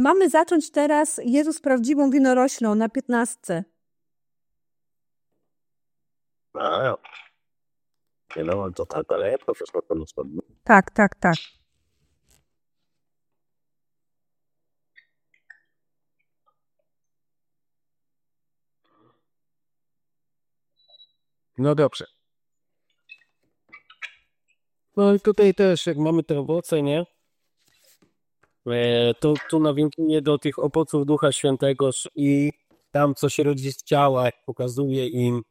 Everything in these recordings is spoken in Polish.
Mamy zacząć teraz Jezus prawdziwą winoroślą na piętnastce. A, nie no, to tak, ale to wszystko to. Tak, tak, tak. No dobrze. No i tutaj też, jak mamy te owoce, nie? To tu nawiązuję do tych owoców Ducha Świętego i tam, co się rodzi z ciała, pokazuje im.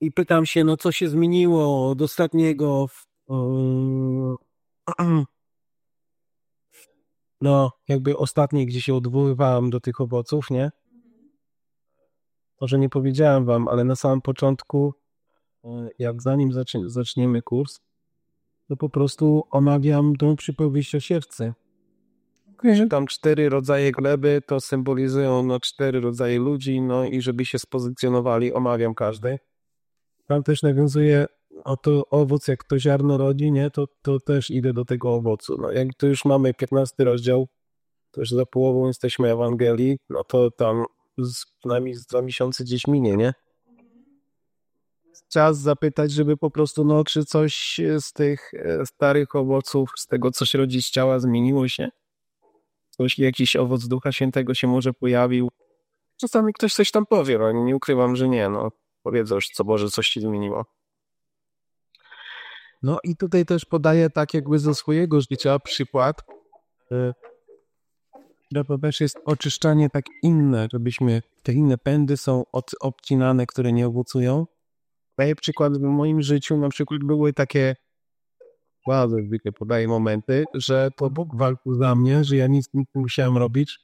I pytam się, no co się zmieniło od ostatniego. w- e, No, jakby ostatniej, gdzie się odwoływałem do tych owoców, nie? Może nie powiedziałem wam, ale na samym początku, e, jak zanim zacznie, zaczniemy kurs, to po prostu omawiam tą przypowieść o siewcy. Tam cztery rodzaje gleby to symbolizują no, cztery rodzaje ludzi, no i żeby się spozycjonowali, omawiam każdy. Tam też nawiązuje o to owoc, jak to ziarno rodzi, nie, to, to też idę do tego owocu. No, jak to już mamy 15 rozdział, to już za połową jesteśmy Ewangelii, no to tam z, przynajmniej z dwa miesiące gdzieś minie, nie? Czas zapytać, żeby po prostu, no, czy coś z tych e, starych owoców, z tego, co się rodzi z ciała, zmieniło się? Coś, jakiś owoc Ducha Świętego się może pojawił? Czasami ktoś coś tam powie, no nie ukrywam, że nie, no. Powiedzą co Boże, coś się zmieniło. No i tutaj też podaję tak jakby ze swojego życia przykład, e, że też jest oczyszczanie tak inne, żebyśmy, te inne pędy są od, obcinane, które nie owocują. Daję przykład w moim życiu, na przykład były takie, bardzo zwykle podaję momenty, że to Bóg walczył za mnie, że ja nic, nic nie musiałem robić.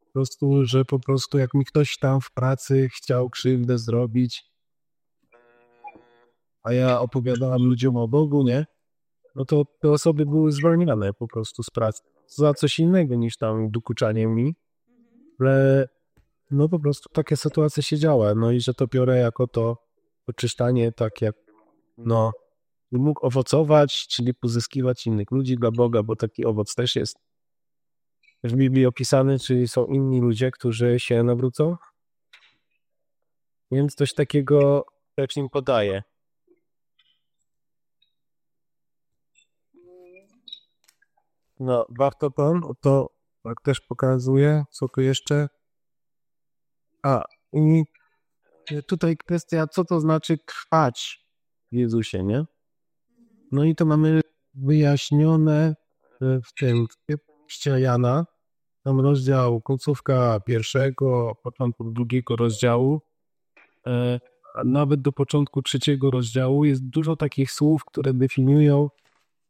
Po prostu, że po prostu jak mi ktoś tam w pracy chciał krzywdę zrobić, a ja opowiadałem ludziom o Bogu, nie? No to te osoby były zwolnione po prostu z pracy. Za coś innego niż tam dokuczanie mi. Ale no po prostu takie sytuacje się działy. No i że to biorę jako to oczyszczanie tak jak no mógł owocować, czyli pozyskiwać innych ludzi dla Boga, bo taki owoc też jest w Biblii opisany, czyli są inni ludzie, którzy się nawrócą. Więc coś takiego też im podaje. No, warto to, to tak też pokazuje, co tu jeszcze. A, i tutaj kwestia, co to znaczy trwać w Jezusie, nie? No i to mamy wyjaśnione w tym liście Jana, tam rozdział, końcówka pierwszego, początku drugiego rozdziału, e, a nawet do początku trzeciego rozdziału jest dużo takich słów, które definiują,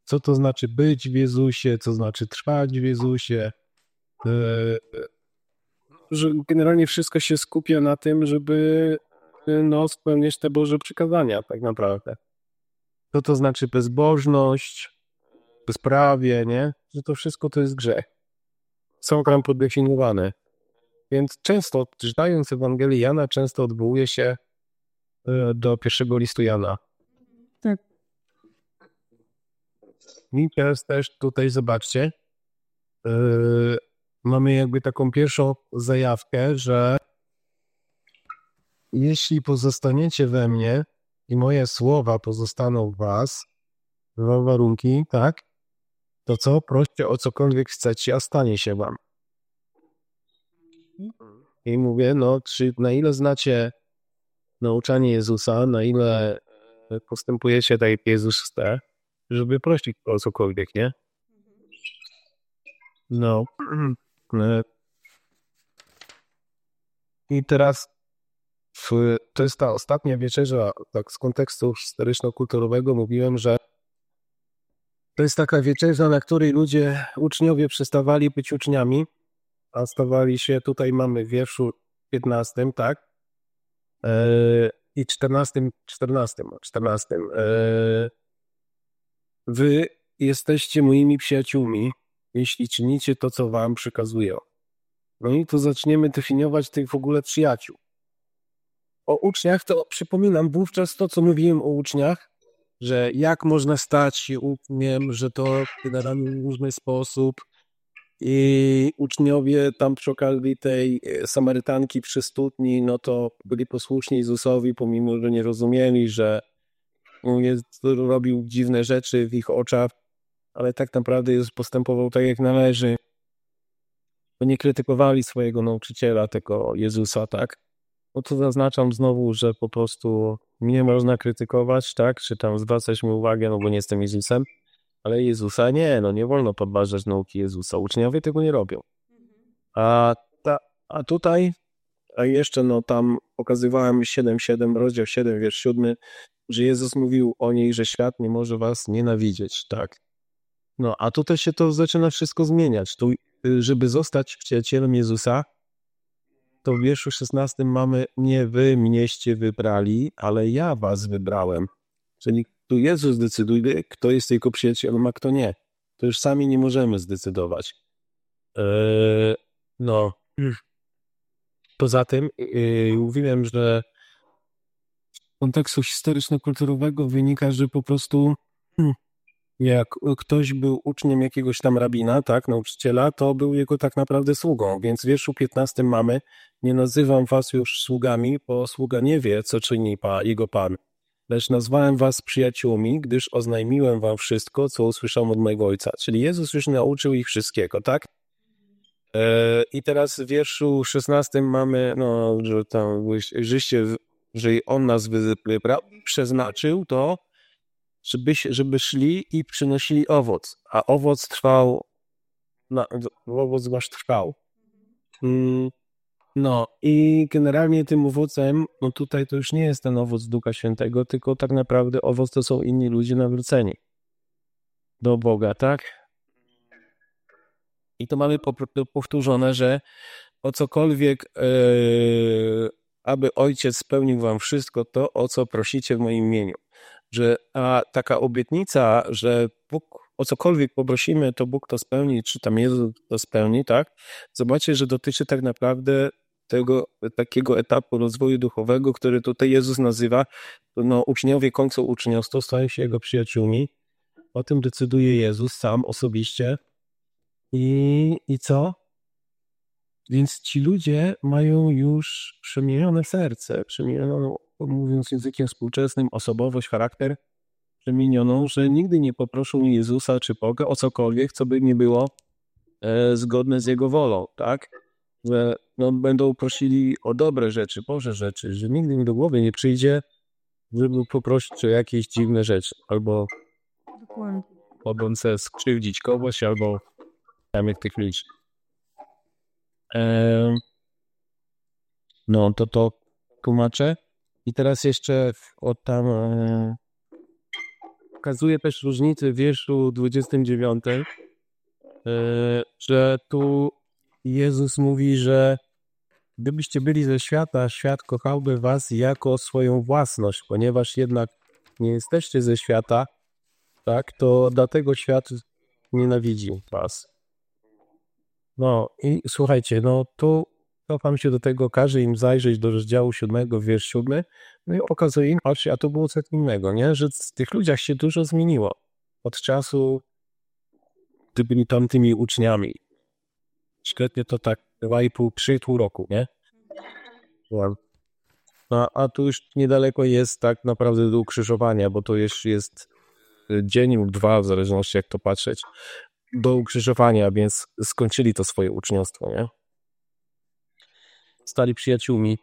co to znaczy być w Jezusie, co znaczy trwać w Jezusie. E, że generalnie wszystko się skupia na tym, żeby no, spełniać te Boże przykazania, tak naprawdę. Co to znaczy bezbożność, bezprawie, nie? Że to wszystko to jest grzech. Są tam podefiniowane. Więc często, czytając Ewangelię Jana, często odwołuje się e, do pierwszego listu Jana. Tak. I teraz też tutaj zobaczcie, e, mamy jakby taką pierwszą zajawkę, że jeśli pozostaniecie we mnie i moje słowa pozostaną w was, dwa warunki, tak? To co? Proście o cokolwiek chcecie, a stanie się wam. I mówię, no, czy na ile znacie nauczanie Jezusa, na ile postępujecie tak, jak Jezus chce, żeby prosić o cokolwiek, nie? No. E, I teraz to jest ta ostatnia wieczerza, tak z kontekstu historyczno-kulturowego mówiłem, że to jest taka wieczerza, na której ludzie, uczniowie przestawali być uczniami, a stawali się, tutaj mamy w wierszu 15, tak? E, I 14, 14, 14. E, wy jesteście moimi przyjaciółmi, jeśli czynicie to, co wam przykazuję. No i tu zaczniemy definiować tych w ogóle przyjaciół. O uczniach to przypominam wówczas to, co mówiłem o uczniach, że jak można stać się uczniem, że to generalnie w różny sposób, I uczniowie tam przy okazji tej e, Samarytanki przy studni, no to byli posłuszni Jezusowi, pomimo, że nie rozumieli, że jest, robił dziwne rzeczy w ich oczach, ale tak naprawdę Jezus postępował tak, jak należy. Bo nie krytykowali swojego nauczyciela, tego Jezusa, tak? No to zaznaczam znowu, że po prostu mnie można krytykować, tak? Czy tam zwracać mu uwagę, no bo nie jestem Jezusem, ale Jezusa nie, no nie wolno podważać nauki Jezusa. Uczniowie tego nie robią. A, ta, a tutaj, a jeszcze no tam pokazywałem 7,7, rozdział 7, wiersz 7, że Jezus mówił o niej, że świat nie może was nienawidzieć, tak. No, a tutaj się to zaczyna wszystko zmieniać. Tu, y, żeby zostać przyjacielem Jezusa, to w wierszu 16 mamy nie wy mnieście wybrali, ale ja was wybrałem. Czyli tu Jezus decyduje, kto jest jego przyjacielem, a kto nie. To już sami nie możemy zdecydować. Eee, no. Poza tym yy, mówiłem, że z kontekstu historyczno-kulturowego wynika, że po prostu hmm, jak ktoś był uczniem jakiegoś tam rabina, tak, nauczyciela, to był jego tak naprawdę sługą. Więc w wierszu 15 mamy, nie nazywam was już sługami, bo sługa nie wie, co czyni pa, jego pan. Lecz nazwałem was przyjaciółmi, gdyż oznajmiłem wam wszystko, co usłyszałem od mojego ojca. Czyli Jezus już nauczył ich wszystkiego, tak? E, I teraz w wierszu 16 mamy, no, że tam, żeście, że on nas wybrał, przeznaczył to, żeby, żeby szli i przynosili owoc, a owoc trwał, na, owoc wasz trwał. Mm, no i generalnie tym owocem, no tutaj to już nie jest ten owoc Ducha Świętego, tylko tak naprawdę owoc to są inni ludzie nawróceni do Boga, tak? I to mamy powtórzone, że o cokolwiek, yy, aby Ojciec spełnił wam wszystko to, o co prosicie w moim imieniu że a taka obietnica, że Bóg o cokolwiek poprosimy, to Bóg to spełni, czy tam Jezus to spełni, tak? Zobaczcie, że dotyczy tak naprawdę tego takiego etapu rozwoju duchowego, który tutaj Jezus nazywa, no uczniowie kończą uczniostwo, stają się Jego przyjaciółmi. O tym decyduje Jezus sam osobiście. I, i co? Więc ci ludzie mają już przemienione serce, przemienioną mówiąc językiem współczesnym, osobowość, charakter przemienioną, że nigdy nie poproszą Jezusa czy Boga o cokolwiek, co by nie było e, zgodne z Jego wolą, tak? Że no, będą prosili o dobre rzeczy, Boże rzeczy, że nigdy mi do głowy nie przyjdzie, żeby poprosić o jakieś dziwne rzeczy, albo mogące skrzywdzić kogoś, albo tam tych ludzi. E, no, to to tłumaczę. I teraz jeszcze od tam e, pokazuje też różnicę w wierszu 29, e, że tu Jezus mówi, że gdybyście byli ze świata, świat kochałby was jako swoją własność, ponieważ jednak nie jesteście ze świata, tak, to dlatego świat nienawidzi was. No i słuchajcie, no tu cofam się do tego, każe im zajrzeć do rozdziału 7, wiersz 7, no i okazuje im, patrzcie, a to było coś innego, nie? Że w tych ludziach się dużo zmieniło od czasu, gdy byli tamtymi uczniami. Średnio to tak 2,5, 3,5 roku, nie? No, a tu już niedaleko jest tak naprawdę do ukrzyżowania, bo to już jest dzień lub dwa, w zależności jak to patrzeć, do ukrzyżowania, więc skończyli to swoje uczniostwo, nie? Stali przyjaciółmi.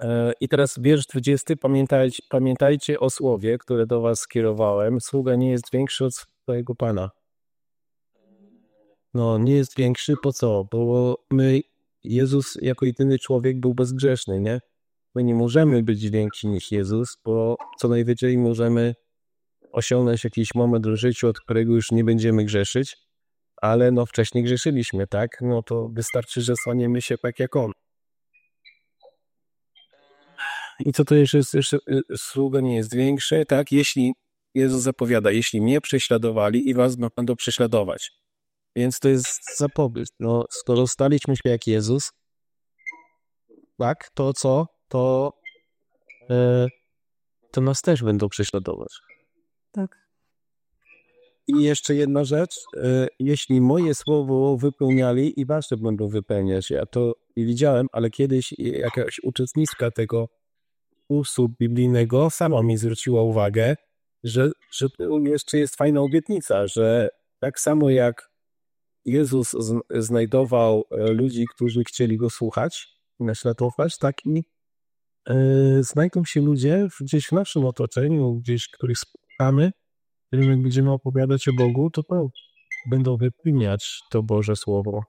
E, I teraz wiersz 20. Pamiętajcie, pamiętajcie o słowie, które do was skierowałem. Sługa nie jest większy od swojego Pana. No, nie jest większy, po co? Bo my, Jezus jako jedyny człowiek był bezgrzeszny, nie? My nie możemy być więksi niż Jezus, bo co najwyżej możemy osiągnąć jakiś moment w życiu, od którego już nie będziemy grzeszyć, ale no wcześniej grzeszyliśmy, tak? No to wystarczy, że staniemy się tak jak On. I co to jeszcze jest, jeszcze y, sługa nie jest większe, tak? Jeśli Jezus zapowiada, jeśli mnie prześladowali i was będą prześladować. Więc to jest zapowiedź. No, skoro staliśmy się jak Jezus, tak, to co? To, e, to nas też będą prześladować. Tak. I jeszcze jedna rzecz. E, jeśli moje słowo wypełniali i wasze będą wypełniać, ja to widziałem, ale kiedyś jakaś uczestniczka tego kursu biblijnego sama mi zwróciła uwagę, że, że jeszcze jest fajna obietnica, że tak samo jak Jezus znajdował e, ludzi, którzy chcieli go słuchać i naśladować, tak i e, znajdą się ludzie gdzieś w naszym otoczeniu, gdzieś, których spotkamy, którym jak będziemy opowiadać o Bogu, to, to będą wypełniać to Boże Słowo.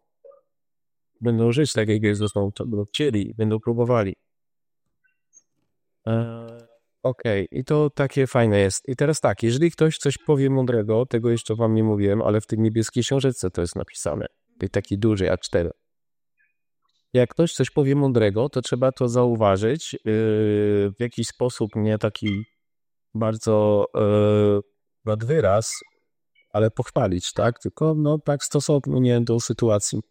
Będą żyć tak, jak Jezus to chcieli, będą próbowali. E, Okej, okay. i to takie fajne jest. I teraz tak, jeżeli ktoś coś powie mądrego, tego jeszcze wam nie mówiłem, ale w tej niebieskiej książeczce to jest napisane. Tej takiej dużej A4. Jak ktoś coś powie mądrego, to trzeba to zauważyć yy, w jakiś sposób, nie taki bardzo yy, nad wyraz, ale pochwalić, tak? Tylko no tak stosownie do sytuacji.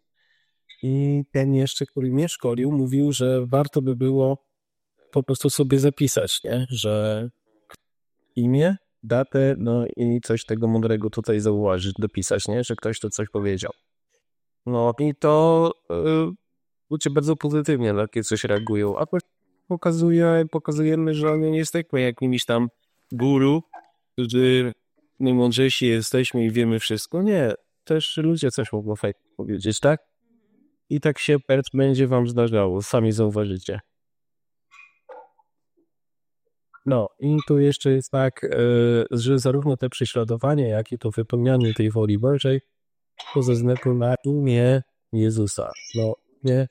I ten jeszcze, który mnie szkolił, mówił, że warto by było po prostu sobie zapisać, nie? że imię, datę, no i coś tego mądrego tutaj zauważyć, dopisać, nie? że ktoś to coś powiedział. No i to yy, ludzie bardzo pozytywnie na takie coś reagują, a pokazuje, pokazujemy, że nie jesteśmy jakimiś tam guru, którzy najmądrzejsi jesteśmy i wiemy wszystko. Nie, też ludzie coś mogą fajnie powiedzieć, tak? I tak się będzie wam zdarzało, sami zauważycie. No i tu jeszcze jest tak, e, że zarówno te prześladowanie, jak i to wypełnianie tej woli Bożej to ze względu na imię Jezusa. No nie.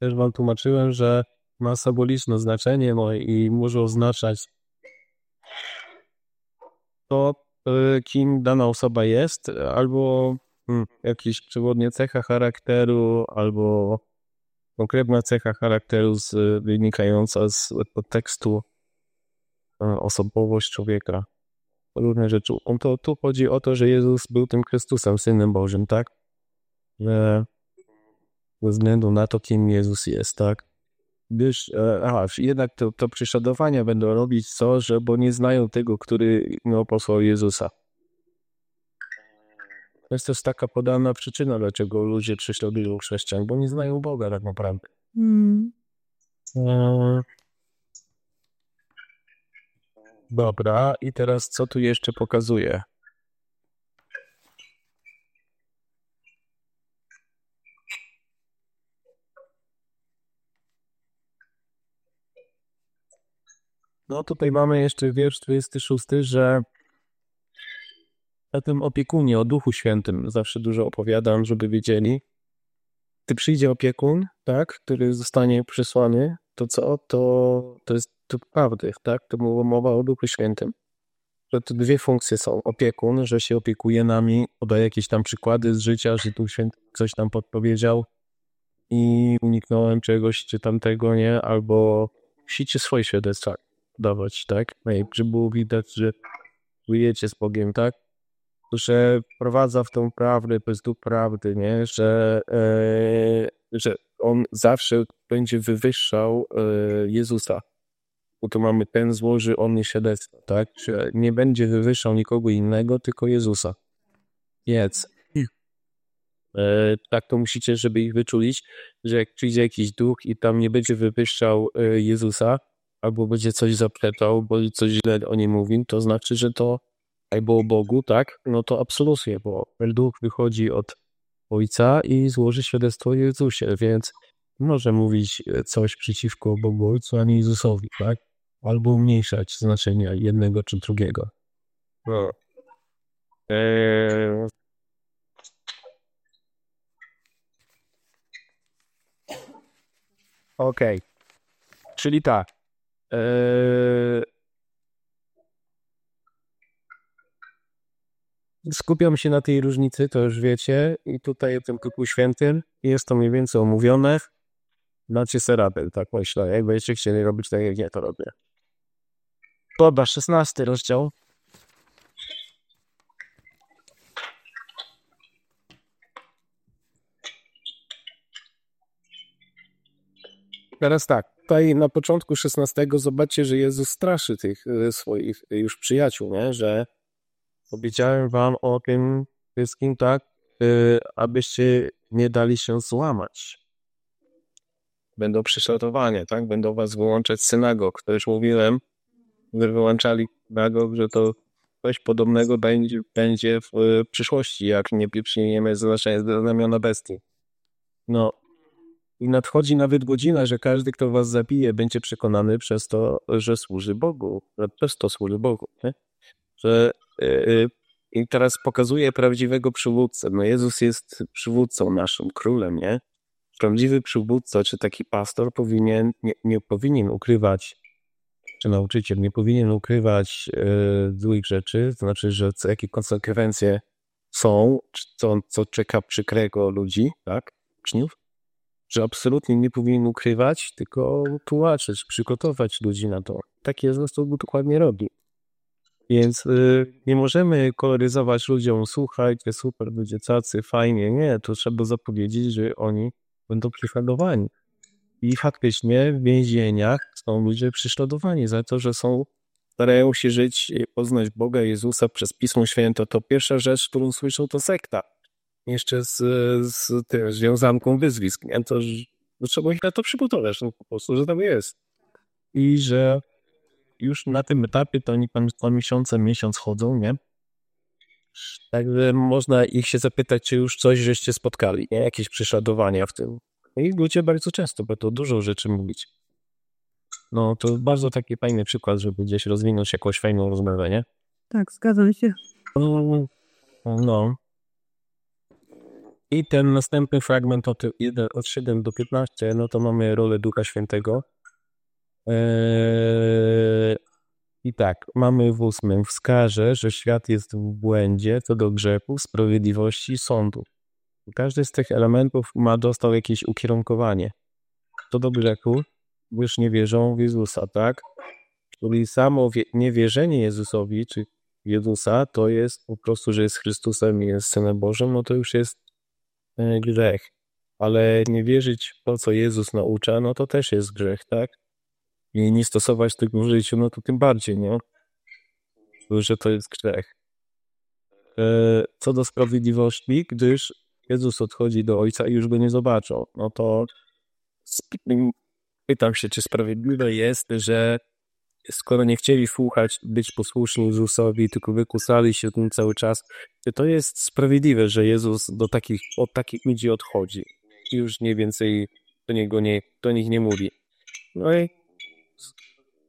Też wam tłumaczyłem, że ma symboliczne znaczenie no i może oznaczać to, e, kim dana osoba jest, albo hmm, jakieś przewodnie cecha charakteru, albo konkretna cecha charakteru z, wynikająca z podtekstu e, osobowość człowieka. Różne rzeczy. On to, tu chodzi o to, że Jezus był tym Chrystusem, Synem Bożym, tak? Że ze względu na to, kim Jezus jest, tak? Gdyż, e, aha, jednak to, to prześladowania będą robić co, że bo nie znają tego, który no, posłał Jezusa. To jest też taka podana przyczyna, dlaczego ludzie prześladują chrześcijan, bo nie znają Boga tak naprawdę. Mm. Dobra, i teraz co tu jeszcze pokazuje? No tutaj mamy jeszcze wiersz 26, że o tym opiekunie, o Duchu Świętym zawsze dużo opowiadam, żeby wiedzieli. Gdy przyjdzie opiekun, tak, który zostanie przysłany, to co? To, to jest to prawdy, tak? To była mowa o Duchu Świętym. Że to dwie funkcje są. Opiekun, że się opiekuje nami, podaje jakieś tam przykłady z życia, że Duch Święty coś tam podpowiedział i uniknąłem czegoś czy tamtego, nie? Albo musicie swoje świadectwa dawać, tak? Żeby było widać, że żyjecie z Bogiem, tak? że wprowadza w tą prawdę, bez duch prawdy, nie? Że, e, że on zawsze będzie wywyższał e, Jezusa. Bo to mamy ten złoży on nie świadectwo, tak? Że nie będzie wywyższał nikogo innego, tylko Jezusa. Więc e, tak to musicie, żeby ich wyczulić, że jak przyjdzie jakiś duch i tam nie będzie wywyższał e, Jezusa, albo będzie coś zapletał, bo coś źle o nim mówił, to znaczy, że to albo o Bogu, tak, no to absolutnie, bo duch wychodzi od Ojca i złoży świadectwo o Jezusie, więc może mówić coś przeciwko Bogu Ojcu, a nie Jezusowi, tak? Albo umniejszać znaczenia jednego czy drugiego. No. Eee... Okej. Okay. Czyli tak. Eee... Skupiam się na tej różnicy, to już wiecie, i tutaj w tym Duchu Świętym jest to mniej więcej omówione. Macie serabel, tak myślę. Jak będziecie chcieli robić tak, jak ja to robię. Dobra, 16 rozdział. Teraz tak, tutaj na początku 16 zobaczcie, że Jezus straszy tych e, swoich już przyjaciół, nie? że powiedziałem wam o tym wszystkim, tak, y, abyście nie dali się złamać. Będą prześladowania, tak? Będą was wyłączać z synagog. To już mówiłem, że wyłączali synagog, że to coś podobnego będzie, będzie w przyszłości, jak nie przyjmiemy znamiona bestii. No, i nadchodzi nawet godzina, że każdy, kto was zabije, będzie przekonany przez to, że służy Bogu, że przez to służy Bogu, nie? Że yy, i teraz pokazuje prawdziwego przywódcę. No Jezus jest przywódcą naszym, królem, nie? Prawdziwy przywódca, czy taki pastor powinien, nie, nie powinien ukrywać, czy nauczyciel nie powinien ukrywać yy, złych rzeczy, to znaczy, że co, jakie konsekwencje są, co, co czeka przykrego ludzi, tak? Uczniów, że absolutnie nie powinien ukrywać, tylko tłumaczyć, przygotować ludzi na to. Tak Jezus to dokładnie robi. Więc y, nie możemy koloryzować ludziom, słuchajcie, super, ludzie cacy, fajnie. Nie, to trzeba zapowiedzieć, że oni będą prześladowani. I faktycznie w więzieniach są ludzie prześladowani za to, że są, starają się żyć, poznać Boga Jezusa przez Pismo Święte. To pierwsza rzecz, którą słyszą, to sekta jeszcze z, z tym związanką wyzwisk, nie? To, że trzeba ich na to przygotować, no po prostu, że tam jest. I że już na tym etapie to oni tam dwa miesiące, miesiąc chodzą, nie? Także można ich się zapytać, czy już coś żeście spotkali, nie? Jakieś prześladowania w tym. I ludzie bardzo często, bo to dużo rzeczy mówić. No, to bardzo taki fajny przykład, żeby gdzieś rozwinąć jakąś fajną rozmowę, nie? Tak, zgadzam się. No, no. I ten następny fragment od, 1, od 7 do 15, no to mamy rolę Ducha Świętego. Eee, I tak, mamy w ósmym wskaże, że świat jest w błędzie co do grzechu, sprawiedliwości, sądu. Każdy z tych elementów ma dostał jakieś ukierunkowanie. Co do grzechu, już nie wierzą w Jezusa, tak? Czyli samo wie, niewierzenie Jezusowi, czy Jezusa, to jest po prostu, że jest Chrystusem i jest Synem Bożym, no to już jest grzech. Ale nie wierzyć w to, co Jezus naucza, no to też jest grzech, tak? I nie stosować tego w życiu, no to tym bardziej, nie? Że to jest grzech. E, co do sprawiedliwości, gdyż Jezus odchodzi do Ojca i już go nie zobaczą, no to pytam się, czy sprawiedliwe jest, że skoro nie chcieli słuchać, być posłuszni Jezusowi, tylko wykusali się tym cały czas, to jest sprawiedliwe, że Jezus do takich, od takich ludzi odchodzi i już nie więcej do niego nie, do nich nie mówi. No i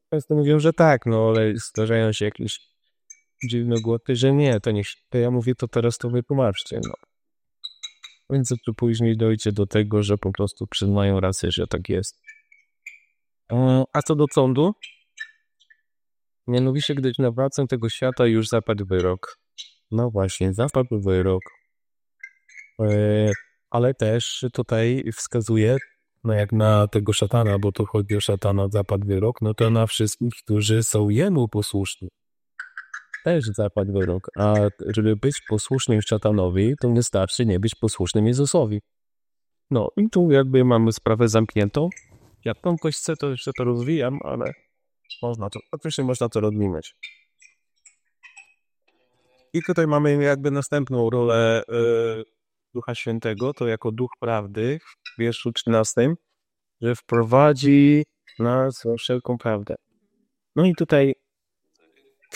często mówią, że tak, no ale zdarzają się jakieś dziwne głoty, że nie, to niech, to ja mówię, to teraz to wytłumaczcie, no. Więc to później dojdzie do tego, że po prostu przyznają rację, że tak jest. A co do sądu, Mianowicie, gdyż na wracę tego świata już zapadł wyrok. No właśnie, zapadł wyrok. E, ale też tutaj wskazuje, no jak na tego szatana, bo to chodzi o szatana, zapadł wyrok, no to na wszystkich, którzy są jemu posłuszni. Też zapadł wyrok. A żeby być posłusznym szatanowi, to wystarczy nie być posłusznym Jezusowi. No i tu jakby mamy sprawę zamkniętą. Ja tą kośćce to jeszcze to rozwijam, ale można to, oczywiście można to rozwinąć. I tutaj mamy jakby następną rolę y, Ducha Świętego, to jako Duch Prawdy w wierszu 13, że wprowadzi nas we wszelką prawdę. No i tutaj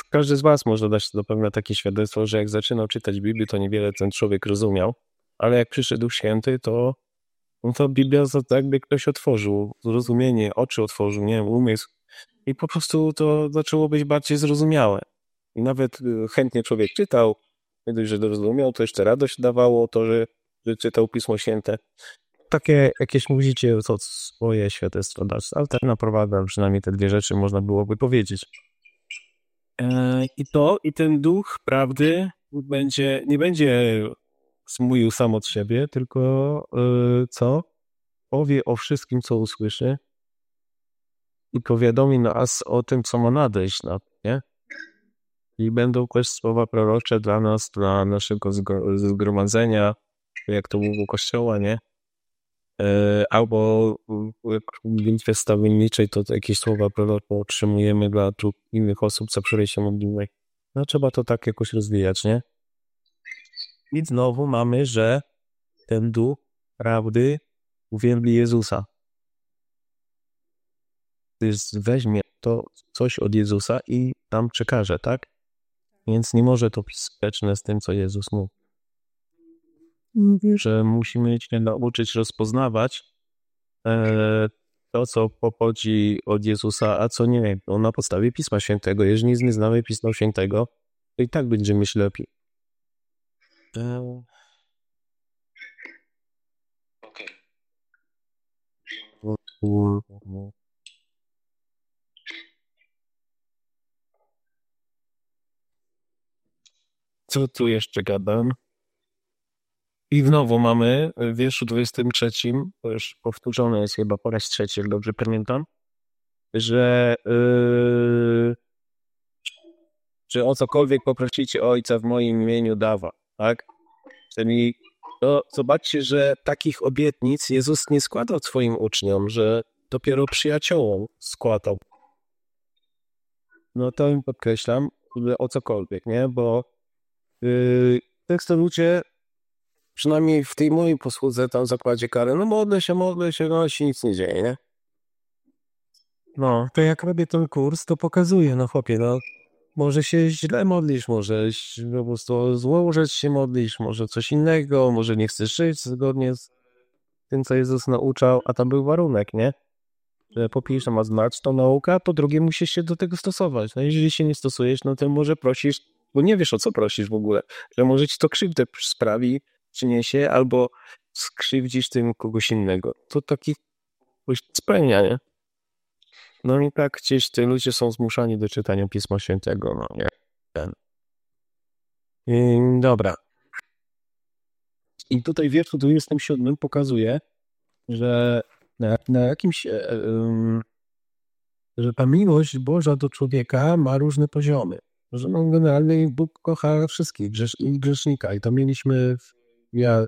każdy z was może dać zapewne takie świadectwo, że jak zaczynał czytać Biblię, to niewiele ten człowiek rozumiał, ale jak przyszedł Duch Święty, to, no to Biblia jakby ktoś otworzył zrozumienie, oczy otworzył, nie wiem, umysł, i po prostu to zaczęło być bardziej zrozumiałe. I nawet y, chętnie człowiek czytał, nie dość, że zrozumiał, to jeszcze radość dawało to, że, że czytał Pismo Święte. Takie jakieś musicie to swoje świadectwo dać, ale tak naprawdę przynajmniej te dwie rzeczy można byłoby powiedzieć. E, I to, i ten duch prawdy będzie, nie będzie smówił sam od siebie, tylko yy, co? Powie o wszystkim, co usłyszy, i powiadomi nas o tym, co ma nadejść na nie? I będą też słowa prorocze dla nas, dla naszego zgromadzenia, jak to było kościoła, nie? E, albo w bitwie stawienniczej to jakieś słowa prorocze otrzymujemy dla innych osób, za które się modlimy. No trzeba to tak jakoś rozwijać, nie? I znowu mamy, że ten duch prawdy uwielbi Jezusa. Weźmie to coś od Jezusa i nam przekaże, tak? Więc nie może to być sprzeczne z tym, co Jezus mówi. Mówisz, Że musimy się nauczyć rozpoznawać e, to, co pochodzi od Jezusa, a co nie. No, na podstawie Pisma Świętego. Jeżeli nie znamy Pisma Świętego, to i tak będziemy lepiej. E, Okej. Co tu jeszcze gadam? I znowu mamy w wierszu 23, to już powtórzone jest chyba po raz trzeci, jak dobrze pamiętam, że, yy, że o cokolwiek poprosicie Ojca w moim imieniu dawa, tak? Czyli to zobaczcie, że takich obietnic Jezus nie składał swoim uczniom, że dopiero przyjaciołom składał. No to im podkreślam, o cokolwiek, nie? Bo yy, często ludzie, przynajmniej w tej mojej posłudze tam zakładzie kary, no modlę się, modlę się, no się nic nie dzieje, nie? No, to jak robię ten kurs, to pokazuję, no chłopie, no może się źle modlisz, może po prostu złą rzecz się modlisz, może coś innego, może nie chcesz żyć zgodnie z tym, co Jezus nauczał, a tam był warunek, nie? Że po pierwsze ma znać tą naukę, po drugie musisz się do tego stosować. No jeżeli się nie stosujesz, no to może prosisz, bo nie wiesz o co prosisz w ogóle, że może ci to krzywdę sprawi, przyniesie, albo skrzywdzisz tym kogoś innego. To taki spełnia, nie? No i tak gdzieś ci ludzie są zmuszani do czytania Pisma Świętego, no nie? I, dobra. I tutaj w wierszu 27 pokazuje, że na, na jakimś, że ta miłość Boża do człowieka ma różne poziomy. Że no, generalnie Bóg kocha wszystkich grzesz, grzesznika. I to mieliśmy w, ja,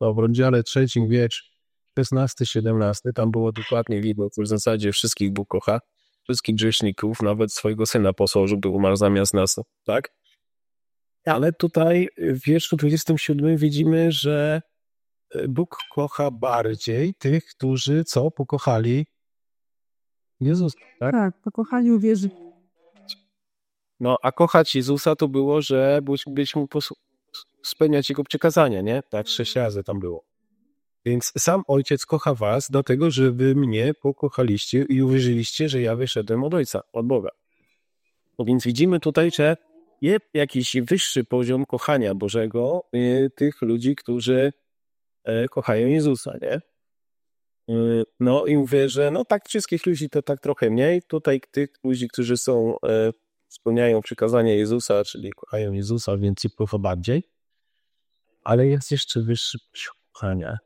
no, w rozdziale trzecim wiersz 16-17, tam było dokładnie widno, w zasadzie wszystkich Bóg kocha, wszystkich grzeszników, nawet swojego Syna posłał, żeby umarł zamiast nas, tak? Ale tutaj w wierszu 27 widzimy, że Bóg kocha bardziej tych, którzy co? Pokochali Jezusa, tak? tak, pokochani uwierzy. No, a kochać Jezusa to było, że być, spełniać Jego przekazania, nie? Tak, sześć razy tam było. Więc sam Ojciec kocha was dlatego, że wy mnie pokochaliście i uwierzyliście, że ja wyszedłem od Ojca, od Boga. No więc widzimy tutaj, że jest jakiś wyższy poziom kochania Bożego y, tych ludzi, którzy e, kochają Jezusa, nie? Y, No i mówię, że no tak wszystkich ludzi to tak trochę mniej. Tutaj tych ludzi, którzy są, e, spełniają przykazania Jezusa, czyli kochają Jezusa, więc ich kocha bardziej. Ale jest jeszcze wyższy poziom kochania.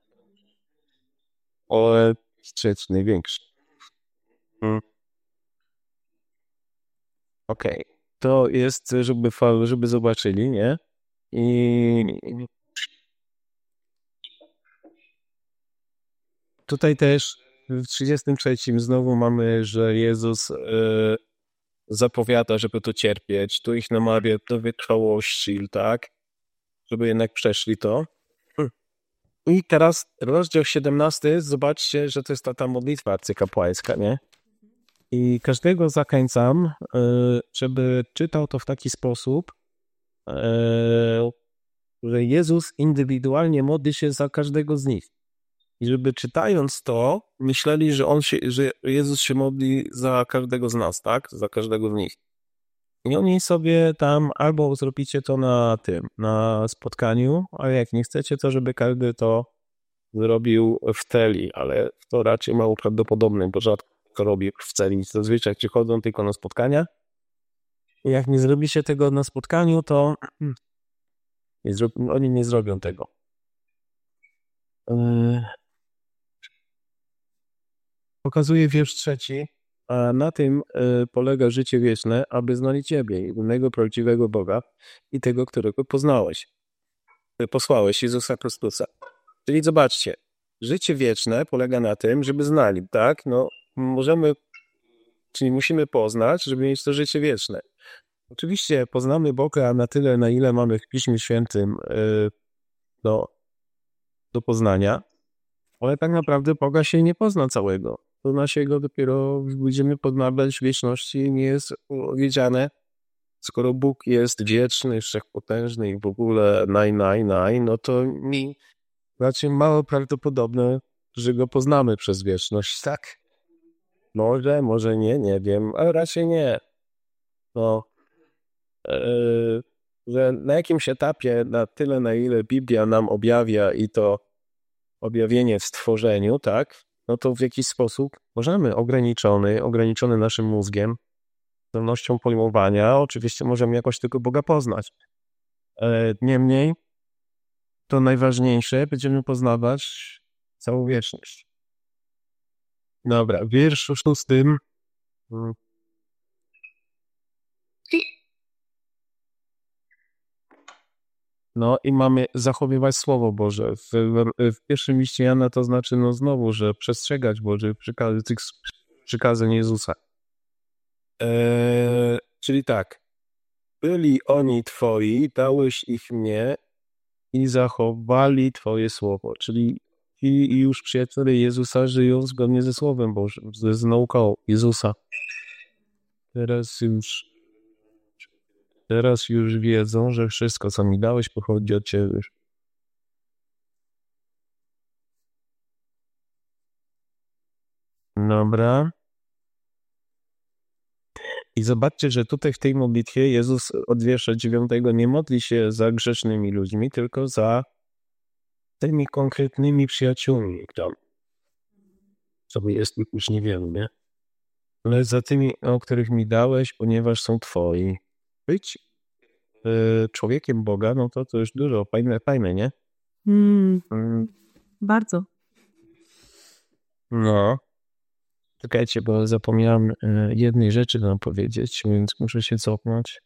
O, trzeci, największy. Hmm. Okej. To jest, żeby, żeby zobaczyli, nie? I tutaj też w 33 znowu mamy, że Jezus e, zapowiada, żeby to cierpieć. Tu ich namawia do wytrwałości, tak? Żeby jednak przeszli to. I teraz rozdział 17, zobaczcie, że to jest ta, ta modlitwa arcykapłańska, nie? I każdego zachęcam, e, żeby czytał to w taki sposób, e, że Jezus indywidualnie modli się za każdego z nich. I żeby czytając to, myśleli, że on się, że Jezus się modli za każdego z nas, tak? Za każdego z nich. I oni sobie tam albo zrobicie to na tym, na spotkaniu, a jak nie chcecie, to żeby każdy to zrobił w celi, ale to raczej mało prawdopodobne, bo rzadko robi w celi. Zazwyczaj przychodzą tylko na spotkania. I jak nie zrobicie tego na spotkaniu, to nie oni nie zrobią tego. Yy... Pokazuje wiersz trzeci. A na tym y, polega życie wieczne, aby znali Ciebie, jedynego prawdziwego Boga i tego, którego poznałeś. Posłałeś Jezusa Chrystusa. Czyli zobaczcie, życie wieczne polega na tym, żeby znali, tak? No, możemy, czyli musimy poznać, żeby mieć to życie wieczne. Oczywiście poznamy Boga na tyle, na ile mamy w Piśmie Świętym yy, do, do poznania, ale tak naprawdę Boga się nie pozna całego. To się go dopiero będziemy poznawać w wieczności, nie jest wiedziane, skoro Bóg jest wieczny, wszechpotężny i w ogóle naj, naj, naj, no to mi raczej mało prawdopodobne, że go poznamy przez wieczność, tak? Może, może nie, nie wiem, ale raczej nie. No, yy, że na jakimś etapie, na tyle, na ile Biblia nam objawia i to objawienie w stworzeniu, tak, no to w jakiś sposób możemy ograniczony, ograniczony naszym mózgiem, zdolnością pojmowania, oczywiście możemy jakoś tylko Boga poznać. E, niemniej, to najważniejsze, będziemy poznawać całą wieczność. Dobra, wierszu szóstym mm. No i mamy zachowywać Słowo Boże. W, w, pierwszym liście Jana to znaczy no znowu, że przestrzegać Boże przykazy, tych przykazań Jezusa. Eee, czyli tak. Byli oni Twoi, dałeś ich mnie i zachowali Twoje Słowo. Czyli i już przyjaciele Jezusa żyją zgodnie ze Słowem Bożym, ze, z nauką Jezusa. Teraz już teraz już wiedzą, że wszystko, co mi dałeś, pochodzi od Ciebie. Dobra. I zobaczcie, że tutaj w tej modlitwie Jezus od wiersza dziewiątego nie modli się za grzecznymi ludźmi, tylko za tymi konkretnymi przyjaciółmi, tam sobie jest już nie wiemy, nie? Ale za tymi, o których mi dałeś, ponieważ są twoi. Być y, człowiekiem Boga, no to to już dużo, fajne, fajne, nie? Mm, mm. Bardzo. No. Czekajcie, bo zapomniałem y, jednej rzeczy wam powiedzieć, więc muszę się cofnąć.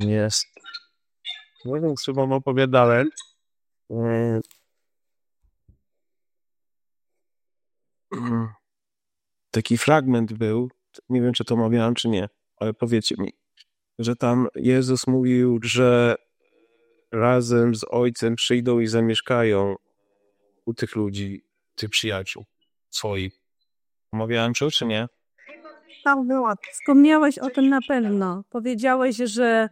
Jest. No więc chyba opowiadałem. Taki fragment był, nie wiem czy to omawiałem czy nie, ale powiedzcie mi, że tam Jezus mówił, że razem z Ojcem przyjdą i zamieszkają u tych ludzi, tych przyjaciół swoich. Omawiałem to, czy nie? Tam była. Wspomniałeś o tym na pewno. Powiedziałeś, że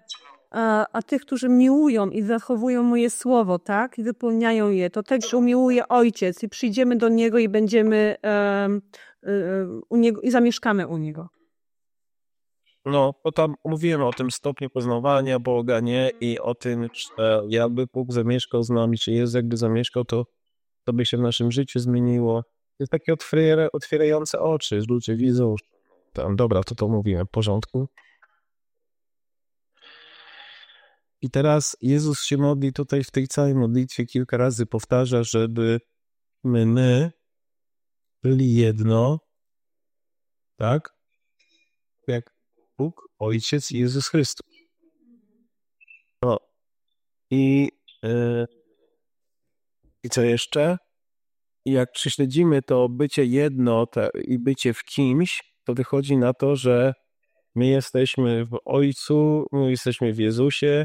a, a tych, którzy miłują i zachowują moje słowo, tak? I wypełniają je, to też umiłuje Ojciec i przyjdziemy do Niego i będziemy um, u Niego i zamieszkamy u Niego. No, bo tam mówiłem o tym stopniu poznawania Boga, nie? I o tym, że jakby Bóg zamieszkał z nami, czy jest jakby zamieszkał, to, to by się w naszym życiu zmieniło. Jest takie otwierające oczy, ludzie widzą, tam, dobra, to to mówiłem, w porządku. I teraz Jezus się modli tutaj w tej całej modlitwie kilka razy powtarza, żeby my, my byli jedno, tak? Jak Bóg, Ojciec i Jezus Chrystus. No. I, yy, I co jeszcze? Jak prześledzimy to bycie jedno te, i bycie w kimś, to wychodzi na to, że my jesteśmy w Ojcu, my jesteśmy w Jezusie,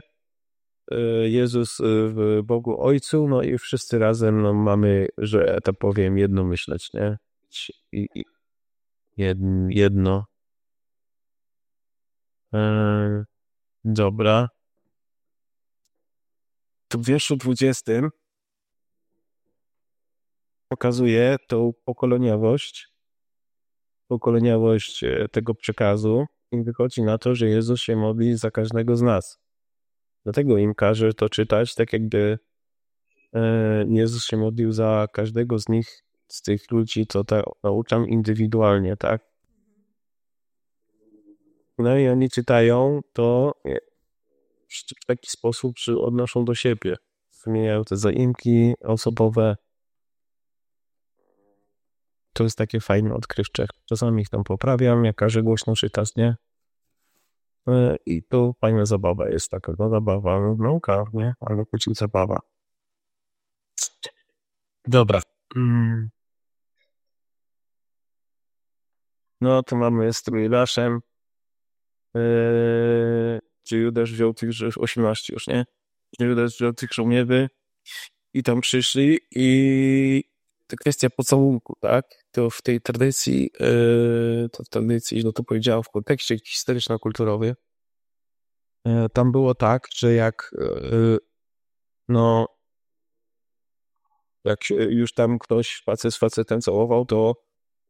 Jezus e, w Bogu Ojcu, no i wszyscy razem no, mamy, że tak powiem, jedno myśleć, nie? Jedno. E, dobra. W wierszu 20 pokazuje tą pokoleniowość, pokoleniowość tego przekazu i wychodzi na to, że Jezus się modli za każdego z nas. Dlatego im każe to czytać, tak jakby e, Jezus się modlił za każdego z nich, z tych ludzi, co ta, nauczam indywidualnie, tak? No i oni czytają to w taki sposób, że odnoszą do siebie. Zmieniają te zaimki osobowe. To jest takie fajne, odkrywcze. Czasami ich tam poprawiam, jak każe głośno czytać, nie? E, I tu fajna zabawa jest taka, no zabawa, no, nauka, nie? Ale później zabawa. Dobra. Mm. No to mamy z Judaszem, yy, gdzie Judasz wziął tych, że 18 już, nie? Gdzie Judasz wziął tych żołnierzy i tam przyszli i to kwestia pocałunku, tak? To w tej tradycji, yy, to w tradycji, no to powiedziałem w kontekście historyczno-kulturowym, yy, tam było tak, że jak yy, no jak już tam ktoś facet z facetem całował, to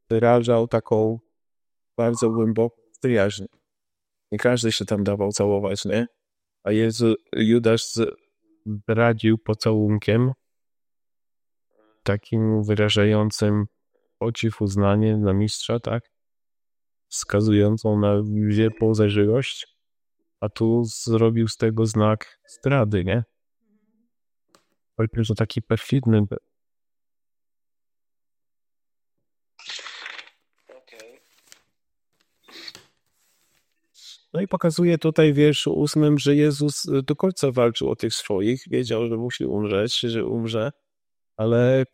wyrażał taką bardzo głęboką przyjaźń. Nie każdy się tam dawał całować, nie? A Jezu, Judasz zdradził pocałunkiem takim wyrażającym podziw, uznanie na mistrza, tak? Wskazującą na wielką zażyłość, a tu zrobił z tego znak zdrady, nie? Chociaż to taki perfidny No i pokazuje tutaj w wierszu ósmym, że Jezus do końca walczył o tych swoich, wiedział, że musi umrzeć, że umrze, ale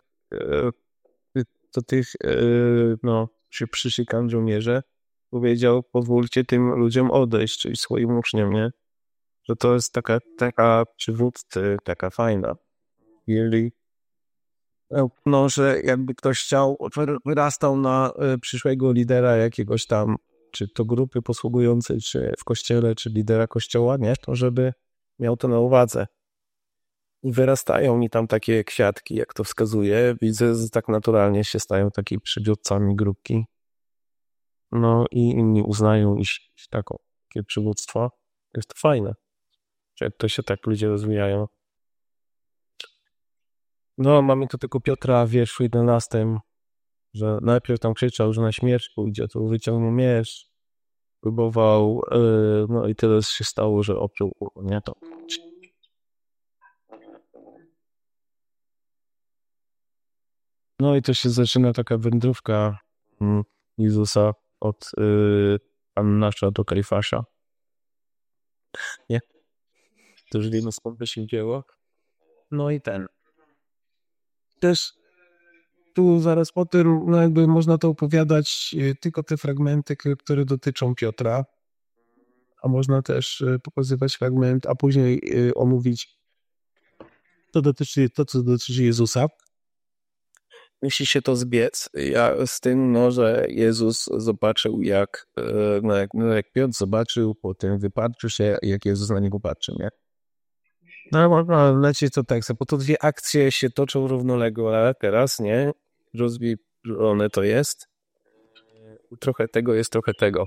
do tych, e, no, przy, przyszli żołnierze, powiedział, pozwólcie tym ludziom odejść, czyli swoim uczniom, nie? Że to jest taka, taka przywódcy, taka fajna. Jeżeli no, że jakby ktoś chciał, wyrastał na e, przyszłego lidera jakiegoś tam czy to grupy posługującej czy w kościele, czy lidera kościoła, nie? To żeby miał to na uwadze. I wyrastają mi tam takie kwiatki, jak to wskazuje. Widzę, że tak naturalnie się stają takimi przywódcami grupki. No i inni uznają iść taką, takie przywództwo. Jest to fajne, że to się tak ludzie rozwijają. No, mamy tu tylko Piotra w wierszu 11 że najpierw tam krzyczał, że na śmierć pójdzie, to wyciągnął miecz, próbował, yy, no i tyle się stało, że obciął nie to. No i to się zaczyna taka wędrówka mm, Jezusa od yy, Annasza do Kalifasza. Nie? To już wiemy skąd to się dzieło. No i ten. Też tu zaraz po tym, no jakby można to opowiadać e, tylko te fragmenty, które dotyczą Piotra, a można też e, pokazywać fragment, a później e, omówić to, dotyczy, to co dotyczy Jezusa. Musi się to zbiec ja, z tym, no, że Jezus zobaczył, jak, no, jak, no, jak Piotr zobaczył, potem wypatrzył się, jak Jezus na niego patrzy, nie? No, można lecieć to tak, bo to dwie akcje się toczą równolegle teraz, nie? rozwierzone to jest. Trochę tego jest, trochę tego.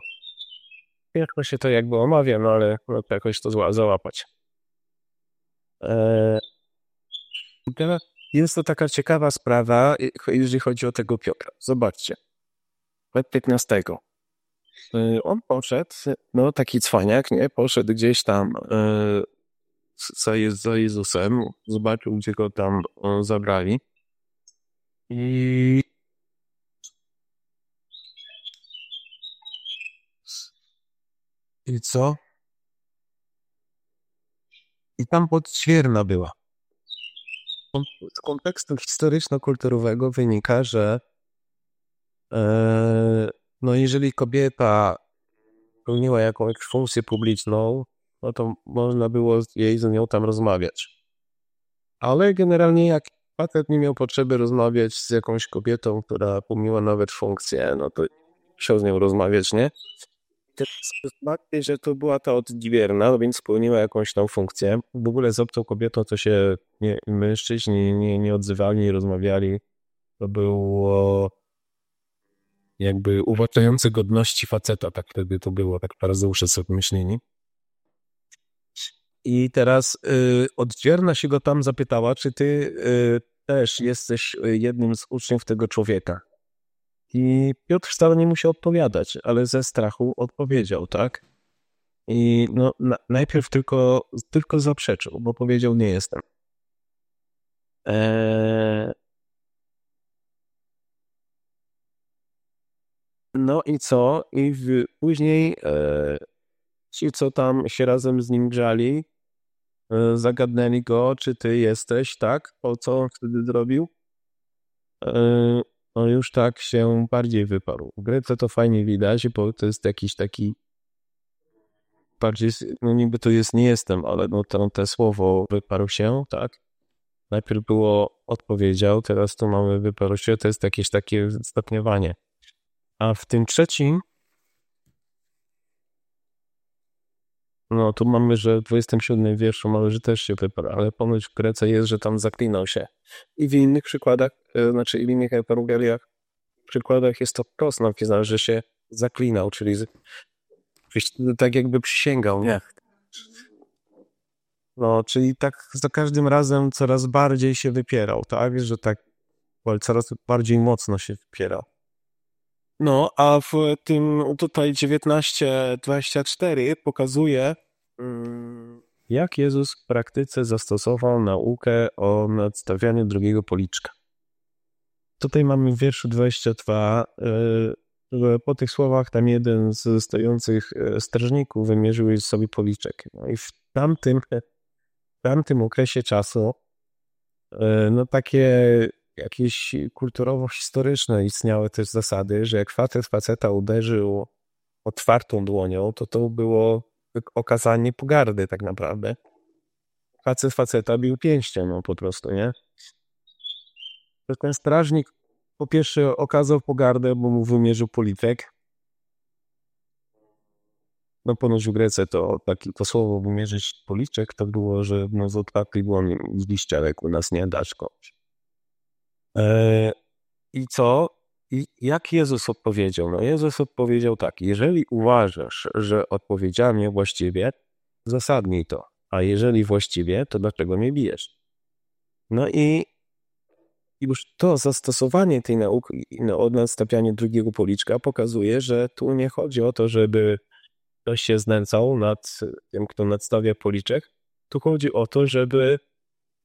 Ciężko się to jakby omawia, no ale jakoś to załapać. Eee, jest to taka ciekawa sprawa, jeżeli chodzi o tego Piotra. Zobaczcie. Web 15. Eee, on poszedł, no taki cwaniak, nie? Poszedł gdzieś tam e, za, za Jezusem, zobaczył, gdzie go tam e, zabrali. I I co? I tam podćwierna była. Z kontekstu historyczno-kulturowego wynika, że e, no jeżeli kobieta pełniła jakąś funkcję publiczną, no to można było jej z nią tam rozmawiać. Ale generalnie jak facet nie miał potrzeby rozmawiać z jakąś kobietą, która pełniła nawet funkcję, no to chciał z nią rozmawiać, nie? Fakty, że to była ta oddziwierna, więc spełniła jakąś tam funkcję. W ogóle z obcą kobietą to się nie, mężczyźni nie, nie odzywali, nie rozmawiali. To było jakby uwłaczające godności faceta, tak wtedy to było, tak farazeusze sobie myśleli. I teraz y, się go tam zapytała, czy ty y, też jesteś y, jednym z uczniów tego człowieka. I Piotr wcale nie musiał odpowiadać, ale ze strachu odpowiedział, tak? I no, na, najpierw tylko, tylko zaprzeczył, bo powiedział, nie jestem. Eee... No i co? I w, później e, ci, co tam się razem z nim grzali, E, zagadnęli go, czy ty jesteś, tak? O co on wtedy zrobił? E, no już tak się bardziej wyparł. W Grece to fajnie widać, bo to jest jakiś taki bardziej, no niby to jest nie jestem, ale no to, te słowo wyparł się, tak? Najpierw było odpowiedział, teraz tu mamy wyparł się, to jest jakieś takie stopniowanie. A w tym trzecim No, tu mamy, że w 27 wierszu mamy, że też się wyparł, ale ponoć w Grece jest, że tam zaklinał się. I w innych przykładach, e, znaczy i w innych Ewangeliach, przykładach jest to wprost napisane, że się zaklinał, czyli tak jakby przysięgał, nie? No, czyli tak za każdym razem coraz bardziej się wypierał, tak? Że tak coraz bardziej mocno się wypierał. No, a w tym tutaj 19-24 pokazuje, mm, jak Jezus w praktyce zastosował naukę o nadstawianiu drugiego policzka. Tutaj mamy w wierszu 22, y, że po tych słowach tam jeden z stojących y, strażników wymierzył sobie policzek. No i w tamtym, w tamtym okresie czasu y, no takie jakieś kulturowo-historyczne istniały też zasady, że jak facet faceta uderzył otwartą dłonią, to to było okazanie pogardy tak naprawdę. Facet faceta bił pięścią no, po prostu, nie? Ten strażnik po pierwsze okazał pogardę, bo mu wymierzył policzek. No ponoć w Grece to, taki, to słowo wymierzyć policzek to było, że no, z otwartej dłoni z liścia u nas nie dać komuś. E, I co? I jak Jezus odpowiedział? No Jezus odpowiedział tak, jeżeli uważasz, że odpowiedziałem niewłaściwie, zasadnij to, a jeżeli właściwie, to dlaczego mnie bijesz? No i już to zastosowanie tej nauki no, od drugiego policzka pokazuje, że tu nie chodzi o to, żeby ktoś się znęcał nad tym, kto nadstawia policzek. Tu chodzi o to, żeby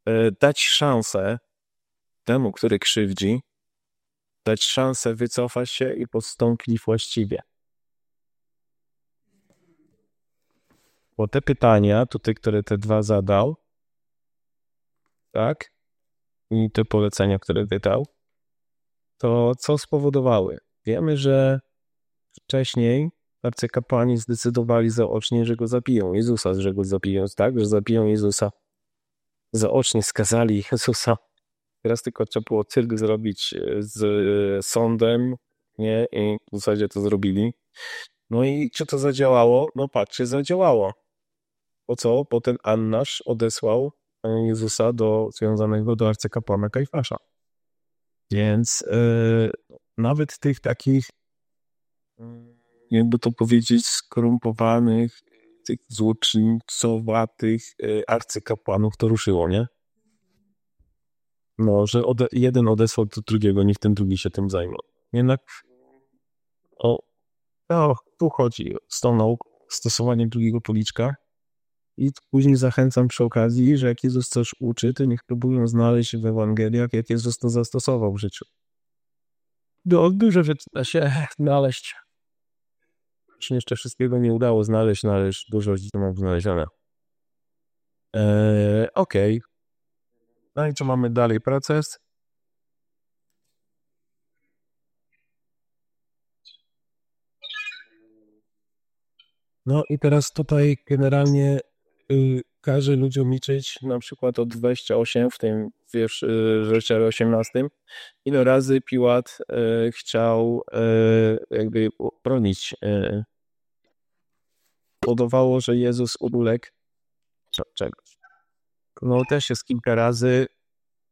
e, dać szansę temu, który krzywdzi, dać szansę wycofać się i postąpić właściwie. Bo te pytania, tutaj, które te dwa zadał, tak, i te polecenia, które wydał, to co spowodowały? Wiemy, że wcześniej arcykapłani zdecydowali zaocznie, że go zabiją. Jezusa, że go zabiją, tak? Że zabiją Jezusa. Zaocznie skazali Jezusa Teraz tylko trzeba było cyrk zrobić e, z e, sądem, nie? I w zasadzie to zrobili. No i czy to zadziałało? No patrzcie, zadziałało. Po co? Bo ten Annasz odesłał e, Jezusa do, związanego do arcykapłana Kajfasza. Więc yy, nawet tych takich, jakby to powiedzieć, skorumpowanych, tych złoczyńcowatych arcykapłanów to ruszyło, nie? No, że ode jeden odesłał do drugiego, niech ten drugi się tym zajmie. Jednak o, o tu chodzi z tą nauką, stosowaniem drugiego policzka. I później zachęcam przy okazji, że jak Jezus coś uczy, to niech próbują znaleźć w Ewangeliach, jak Jezus to zastosował w życiu. Do, dużo rzeczy da się znaleźć. Jeszcze wszystkiego nie udało znaleźć, no ale już dużo rzeczy mam znalezione. Eee, Okej, okay. No i co mamy dalej? Proces. No i teraz tutaj generalnie y, każe ludziom liczyć na przykład od 28 w tym wiersz, y, rozdziale 18, ile razy Piłat y, chciał y, jakby bronić. Y, podawało, że Jezus uległ czegoś. No też jest kilka razy,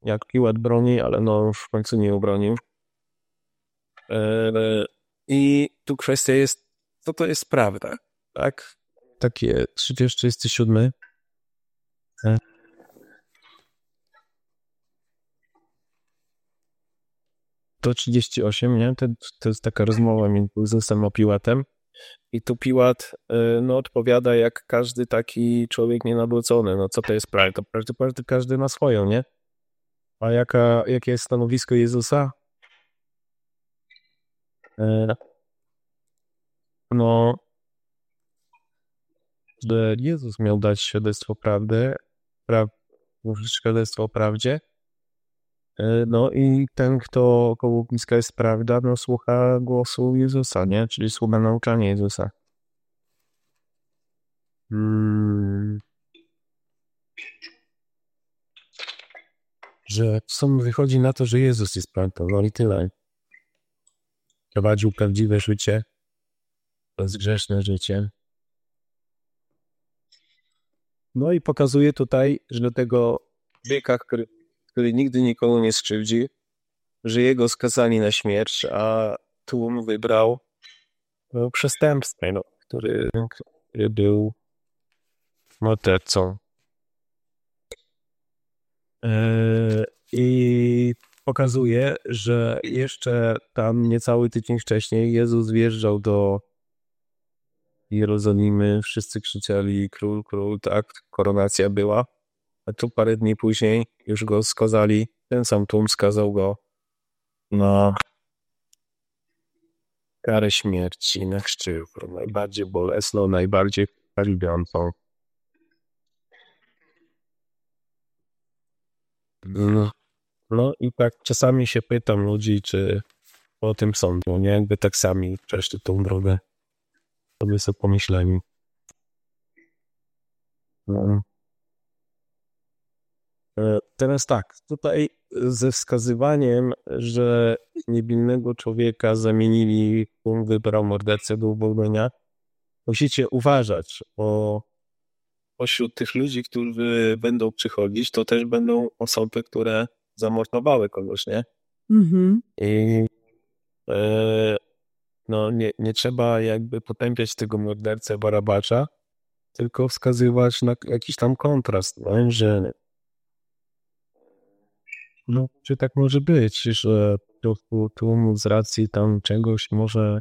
jak Piłat broni, ale no już w końcu nie obronił. E, I tu kwestia jest, co to jest prawda, tak? Takie 37. E. To 38, nie? To, to jest taka rozmowa między Jezusem a Piłatem. I tu Piłat y, no, odpowiada jak każdy taki człowiek nienawrócony. No co to jest prawda? To każdy ma swoją, nie? A jaka, jakie jest stanowisko Jezusa? E, no, że Jezus miał dać świadectwo prawdy, pra, świadectwo o prawdzie, E, No i ten, kto koło bliska jest prawda, no słucha głosu Jezusa, nie? Czyli słucha nauczania Jezusa. Mm. Że sumie wychodzi na to, że Jezus jest prawdą, no i tyle. Prowadził prawdziwe życie, bezgrzeszne życie. No i pokazuje tutaj, że do tego byka, który, który nigdy nikogo nie skrzywdzi, że jego skazali na śmierć, a tłum wybrał no, przestępstwo, no, który, który był mordercą. Eee, I pokazuje, że jeszcze tam niecały tydzień wcześniej Jezus wjeżdżał do Jerozolimy, wszyscy krzyczeli król, król, tak, koronacja była. A tu parę dni później już go skazali, ten sam tłum skazał go na karę śmierci, na krzyż, najbardziej bolesną, najbardziej halubiącą. No, no i tak czasami się pytam ludzi, czy o tym sądzą, nie? Jakby tak sami przeszli tą drogę. To by sobie pomyśleli. No. E, Teraz tak, tutaj ze wskazywaniem, że niewinnego człowieka zamienili, on wybrał mordercę do uwolnienia, musicie uważać, bo pośród tych ludzi, którzy będą przychodzić, to też będą osoby, które zamordowały kogoś, nie? Mhm. I e, no, nie, nie trzeba jakby potępiać tego mordercę Barabacza, tylko wskazywać na jakiś tam kontrast, no, że no, czy tak może być, że tu, tu z racji tam czegoś może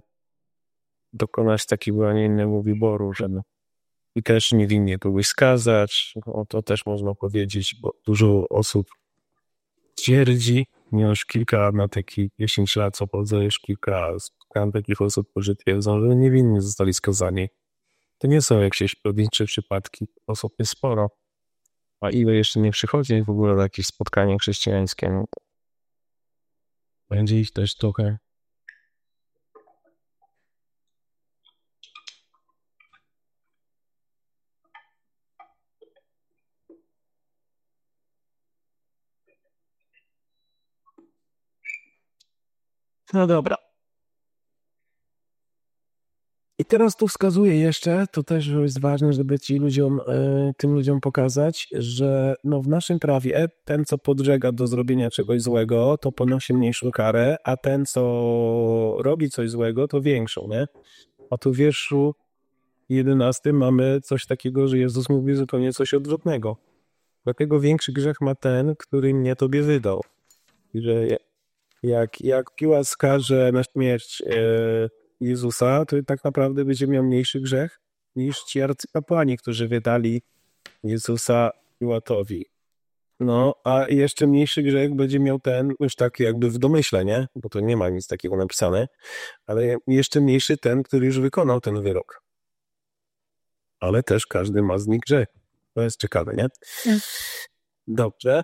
dokonać takiego, a nie innego wyboru, że no, i też niewinnie kogoś skazać, no, to też można powiedzieć, bo dużo osób twierdzi, nie już kilka, na takich 10 lat, co chodzę, już kilka, spotkałem takich osób, którzy twierdzą, że niewinnie zostali skazani. To nie są jakieś pojedyncze przypadki, osób jest sporo. A ile jeszcze nie przychodzi w ogóle na jakieś spotkanie chrześcijańskie, no to będzie ich też trochę. No dobra. I teraz tu wskazuję jeszcze, to też jest ważne, żeby ci ludziom, e, tym ludziom pokazać, że no w naszym prawie ten, co podżega do zrobienia czegoś złego, to ponosi mniejszą karę, a ten, co robi coś złego, to większą, nie? A tu w wierszu 11 mamy coś takiego, że Jezus mówi zupełnie coś odwrotnego. Dlatego większy grzech ma ten, który mnie tobie wydał. I że jak, jak Piłat skaże na śmierć e, Jezusa, to tak naprawdę będzie miał mniejszy grzech niż ci arcykapłani, którzy wydali Jezusa Piłatowi. No, a jeszcze mniejszy grzech będzie miał ten, już tak jakby w domyśle, nie? Bo to nie ma nic takiego napisane, ale jeszcze mniejszy ten, który już wykonał ten wyrok. Ale też każdy ma z nich grzech. To jest ciekawe, nie? Tak. Dobrze.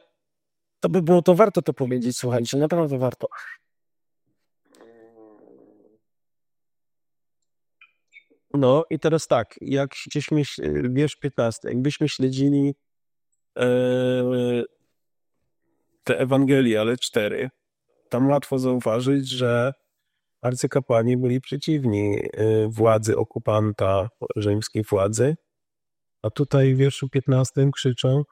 To by było to warto to powiedzieć, słuchajcie, naprawdę warto. No i teraz tak, jak myśl, wiersz 15, jakbyśmy śledzili e, te Ewangelie, ale cztery, tam łatwo zauważyć, że arcykapłani byli przeciwni e, władzy okupanta, rzymskiej władzy, a tutaj w wierszu 15 krzyczą,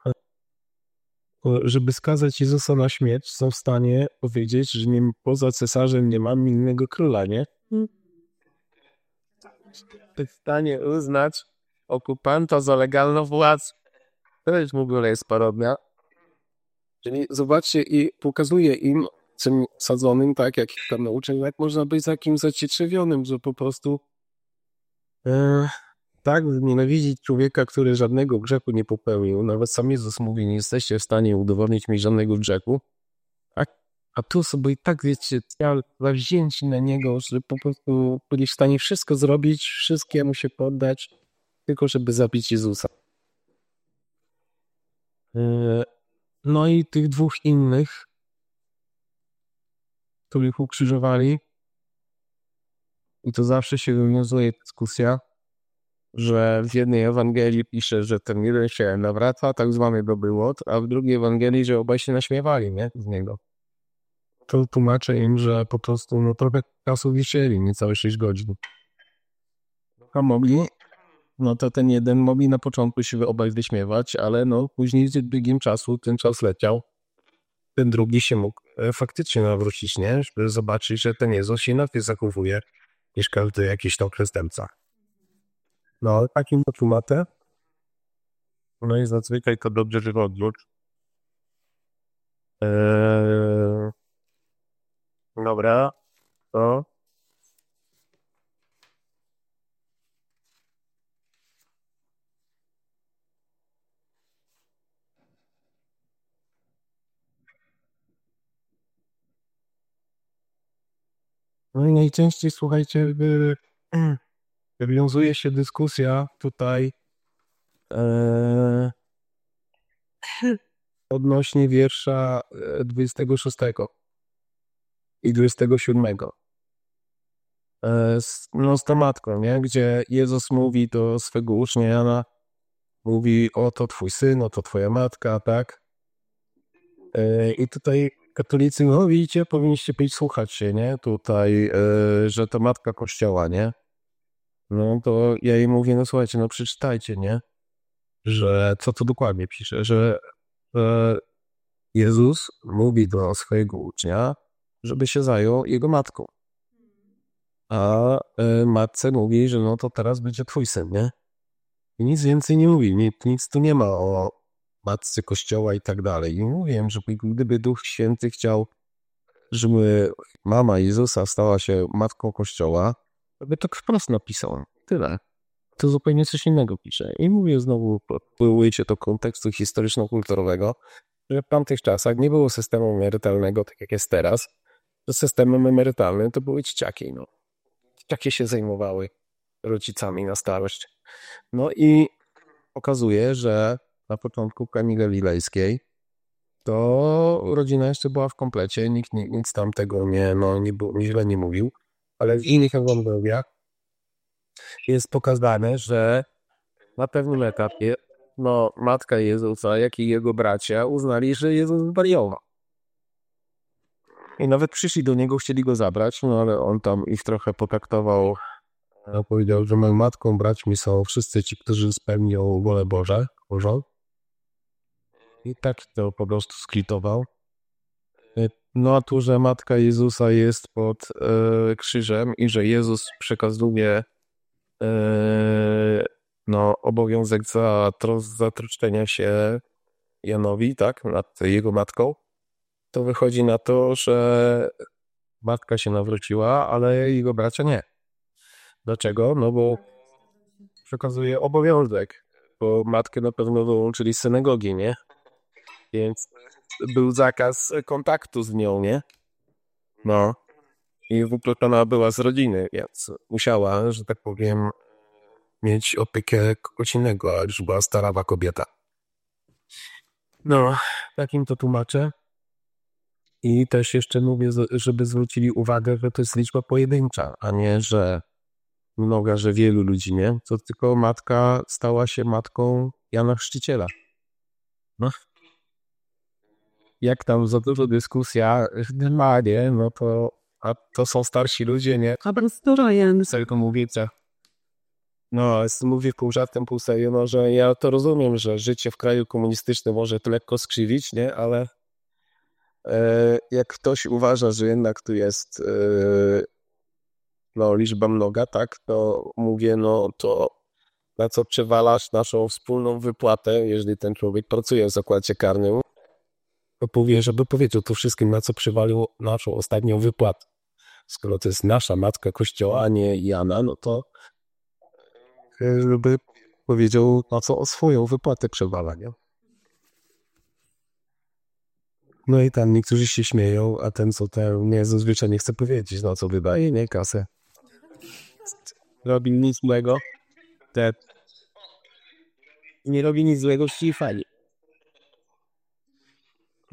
żeby skazać Jezusa na śmierć, są w stanie powiedzieć, że nie, poza cesarzem nie mamy innego króla, nie? Mm. W stanie uznać okupanta za legalną władzę. To już w ogóle jest parodia. Czyli zobaczcie i pokazuje im, tym sadzonym, tak, jak ich tam nauczył, jak można być takim zacietrzewionym, że po prostu e, tak nienawidzić człowieka, który żadnego grzechu nie popełnił. Nawet sam Jezus mówi, nie jesteście w stanie udowodnić mi żadnego grzechu. A, tu sobie i tak, wiecie, zawzięci na niego, że po prostu byli w stanie wszystko zrobić, wszystkiemu się poddać, tylko żeby zabić Jezusa. E, No i tych dwóch innych, których ukrzyżowali. I to zawsze się wywiązuje dyskusja, że w jednej Ewangelii pisze, że ten jeden się nawraca, tak zwany dobry łot, a w drugiej Ewangelii, że obaj się naśmiewali, nie? Z niego. To tłumaczę im, że po prostu no trochę czasu wisieli, niecałe 6 godzin. A mogli, no to ten jeden mogli na początku się obaj wyśmiewać, ale no później z biegiem czasu ten czas leciał. Ten drugi się mógł e, faktycznie nawrócić, nie? Żeby zobaczyć, że ten Jezus się inaczej zachowuje niż każdy jakiś tam przestępca. No, takim to tłumaczę. No i zazwyczaj to dobrze, że odwróć. Eee... Dobra, to No i najczęściej, słuchajcie, wy, wywiązuje się dyskusja tutaj e, odnośnie wiersza e, 26 i 27. E, z, no z tematką, nie? Gdzie Jezus mówi do swego ucznia Jana, mówi, oto twój syn, oto twoja matka, tak? E, I tutaj katolicy, no widzicie, powinniście być słuchać się, nie? Tutaj, e, że to matka kościoła, nie? No to ja jej mówię, no słuchajcie, no przeczytajcie, nie? Że co to dokładnie pisze, że Jezus mówi do swojego ucznia, żeby się zajął jego matką. A e, matce mówi, że no to teraz będzie twój syn, nie? I nic więcej nie mówi, nic, nic tu nie ma o matce kościoła i tak dalej. I mówiłem, że gdyby Duch Święty chciał, żeby mama Jezusa stała się matką kościoła, to by tak wprost napisał. Tyle. To zupełnie coś innego pisze. I mówię znowu, odpływujcie do kontekstu historyczno-kulturowego, że w tamtych czasach nie było systemu emerytalnego, tak jak jest teraz. Systemem emerytalnym to były dzieciaki. No. Dzieciaki się zajmowały rodzicami na starość. No i okazuje, że na początku Kani Galilejskiej, to rodzina jeszcze była w komplecie, nikt nic tam tego nie, no, nie, nie źle nie mówił, ale w innych Ewangeliach jest pokazane, że na pewnym etapie no, matka Jezusa, jak i jego bracia uznali, że Jezus zwariował. I nawet przyszli do niego, chcieli go zabrać, no ale on tam ich trochę potraktował. Powiedział, że moją matką, braćmi są wszyscy ci, którzy spełnią wolę Boże, Bożą. I tak to po prostu sklitował. No a tu, że Matka Jezusa jest pod e, krzyżem i że Jezus przekazuje e, no, obowiązek zatroszczenia się Janowi, tak, nad jego matką, to wychodzi na to, że matka się nawróciła, ale jego bracia nie. Dlaczego? No bo przekazuje obowiązek, bo matkę na pewno dołączyli z synagogi, nie? Więc był zakaz kontaktu z nią, nie? No. I wykluczona była z rodziny, więc musiała, że tak powiem, mieć opiekę kogoś innego, a już była starawa kobieta. No, takim to tłumaczę. I też jeszcze mówię, żeby zwrócili uwagę, że to jest liczba pojedyncza, a nie, że mnoga, że wielu ludzi, nie? To tylko matka stała się matką Jana Chrzciciela. No. Jak tam za dużo dyskusja ma, nie? No to, a to są starsi ludzie, nie? A Jan. Tylko mówię, no, mówię pół żartem, pół serio, no, że ja to rozumiem, że życie w kraju komunistycznym może to lekko skrzywić, nie? Ale jak ktoś uważa, że jednak tu jest e, no, liczba mnoga, tak, to mówię, no to na co przewalasz naszą wspólną wypłatę, jeżeli ten człowiek pracuje w zakładzie karnym, to powie, żeby powiedział to wszystkim, na co przywalił naszą ostatnią wypłatę. Skoro to jest nasza matka kościoła, a nie Jana, no to żeby powiedział, na co o swoją wypłatę przewala, nie? No i tam niektórzy się śmieją, a ten, co ten nie zazwyczaj nie chce powiedzieć, no co wydaje, nie, kasę. Robi nic złego. Te... Nie robi nic złego, ci fajnie.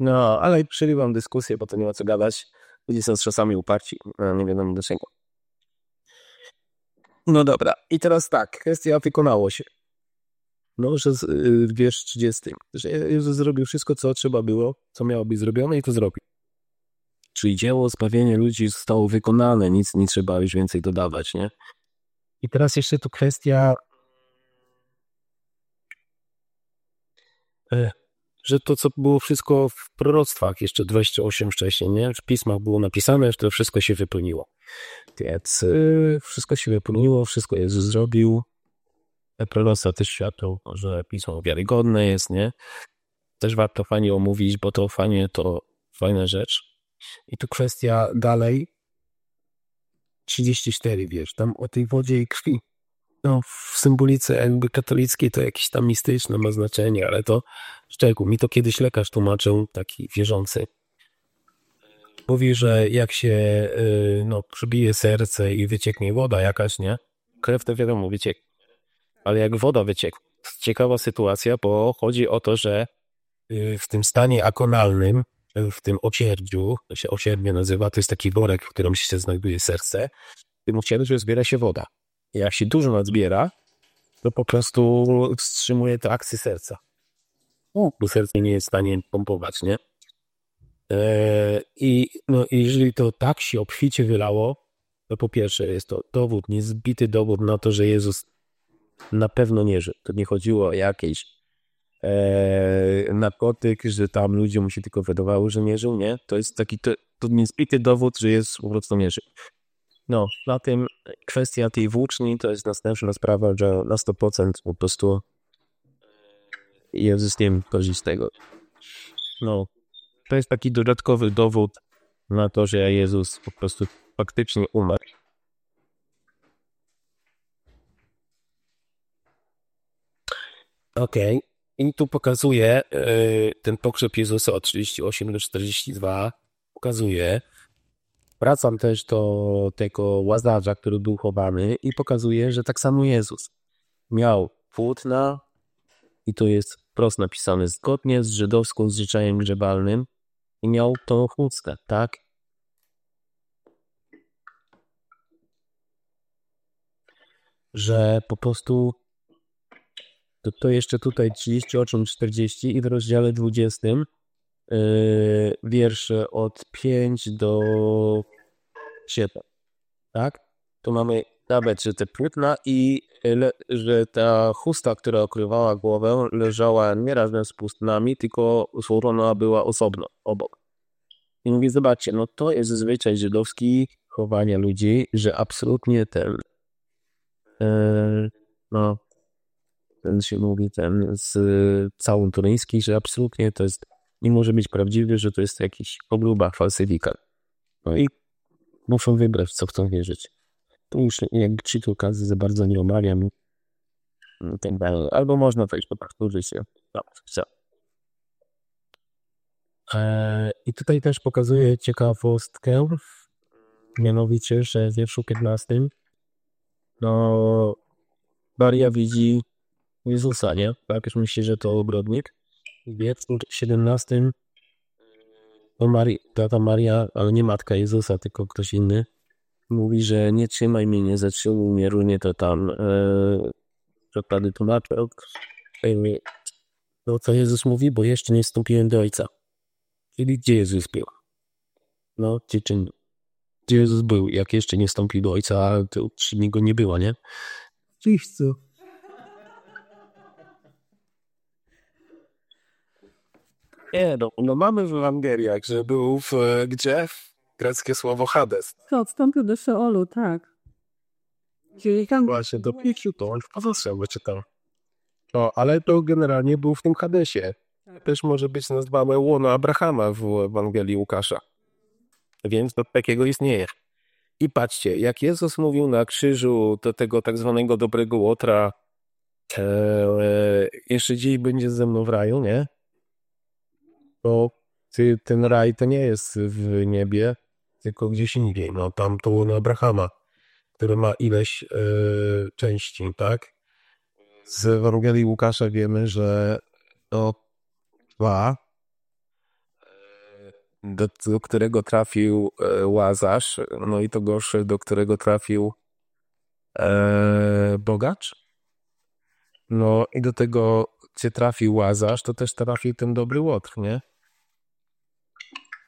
No, ale przerywam dyskusję, bo to nie ma co gadać. Ludzie są czasami uparci, a nie wiadomo dlaczego. No dobra, i teraz tak, kwestia wykonało się. No, że y, wiersz 30, że Jezus zrobił wszystko, co trzeba było, co miało być zrobione i to zrobił. Czyli dzieło zbawienia ludzi zostało wykonane, nic nie trzeba już więcej dodawać, nie? I teraz jeszcze tu kwestia, E, że to, co było wszystko w proroctwach, jeszcze 28 wcześniej, nie? W pismach było napisane, że to wszystko się wypełniło. Więc y, wszystko się wypełniło, wszystko Jezus zrobił. Proroctwa też świadczą, że pismo wiarygodne jest, nie? Też warto fajnie omówić, bo to fajnie to fajna rzecz. i tu kwestia dalej, 34 wiesz, tam o tej wodzie i krwi. No, w symbolice jakby katolickiej to jakieś tam mistyczne ma znaczenie, ale to szczegół. Mi to kiedyś lekarz tłumaczył, taki wierzący. Mówi, że jak się y, no, przybije serce i wycieknie woda jakaś, nie? Krew to wiadomo, wycieknie. Ale jak woda wycieknie, ciekawa sytuacja, bo chodzi o to, że y, w tym stanie akonalnym, y, w tym ocierdziu, to się ocierdzie nazywa, to jest taki worek, w którym się znajduje serce, w tym ocierdziu zbiera się woda. Jak się dużo nadzbiera, to po prostu wstrzymuje to akcję serca. Bo serce nie jest w stanie pompować, nie? Eee, I no, jeżeli to tak się obficie wylało, to po pierwsze jest to dowód, niezbity dowód na to, że Jezus na pewno nie żył. To nie chodziło o jakieś e, narkotyk, że tam ludziom się tylko wydawało, że nie żył, nie? To jest taki to, to niezbity dowód, że Jezus po prostu nie żył. No, na tym kwestia tej włóczni to jest następna sprawa, że na 100% po prostu Jezus nie korzyść z tego. No, to jest taki dodatkowy dowód na to, że Jezus po prostu faktycznie umarł. Okej. Okay. I tu pokazuje yy, ten pogrzeb Jezusa od 38 do 42. Pokazuje. Wracam też do tego łazarza, który był chowany i pokazuje, że tak samo Jezus miał płótna i to jest wprost napisane zgodnie z żydowską zwyczajem grzebalnym i miał tą chustkę, tak? Że po prostu to, to jeszcze tutaj 38, 40 i w rozdziale 20 yy, wiersze od 5 do 7, tak? Tu mamy nawet, że te płótna i le, że ta chusta, która okrywała głowę, leżała nie razem z płótnami, tylko złożona była osobno, obok. I mówię, zobaczcie, no to jest zwyczaj żydowski chowania ludzi, że absolutnie ten e, no ten się mówi, ten z całą turyński, że absolutnie to jest, nie może być prawdziwy, że to jest jakiś obluba, falsyfikat. No i muszą wybrać, co chcą wierzyć. Tu już jak ci tu okazji za bardzo nie omawiam. Tak dalej. Albo można już po żyć się. Dobrze, Eee, I tutaj też pokazuje ciekawostkę, mianowicie, że w wierszu 15 no, Maria widzi Jezusa, nie? Tak, już myśli, że to ogrodnik. W wierszu 17 to Maria, tata Maria, ale nie matka Jezusa, tylko ktoś inny, mówi, że nie trzymaj mnie, nie zatrzymuj mnie, runie to tam e, przykłady tłumaczę. No co Jezus mówi, bo jeszcze nie wstąpiłem do Ojca. Czyli gdzie Jezus był? No, gdzie, czy, gdzie Jezus był, jak jeszcze nie wstąpił do Ojca, to przy Niego nie było, nie? Czyśćcu. Nie, no, no mamy w Ewangeliach, że był w, gdzie? Greckie słowo Hades. To odstąpił do Szeolu, tak. Czyli tam... Właśnie, do pięciu to on w czytam. No, ale to generalnie był w tym Hadesie. Też może być nazwane łono Abrahama w Ewangelii Łukasza. Więc to takiego istnieje. I patrzcie, jak Jezus mówił na krzyżu do tego tak zwanego dobrego łotra, e, jeszcze dziś będzie ze mną w raju, nie? Bo ty, ten raj to nie jest w niebie, tylko gdzieś indziej. No tam to łono Abrahama, które ma ileś e, części, tak? Z Ewangelii Łukasza wiemy, że no, dwa, do, do którego trafił e, Łazarz, no i to gorsze, do którego trafił e, Bogacz. No i do tego, gdzie trafił Łazarz, to też trafił ten dobry Łotr, nie?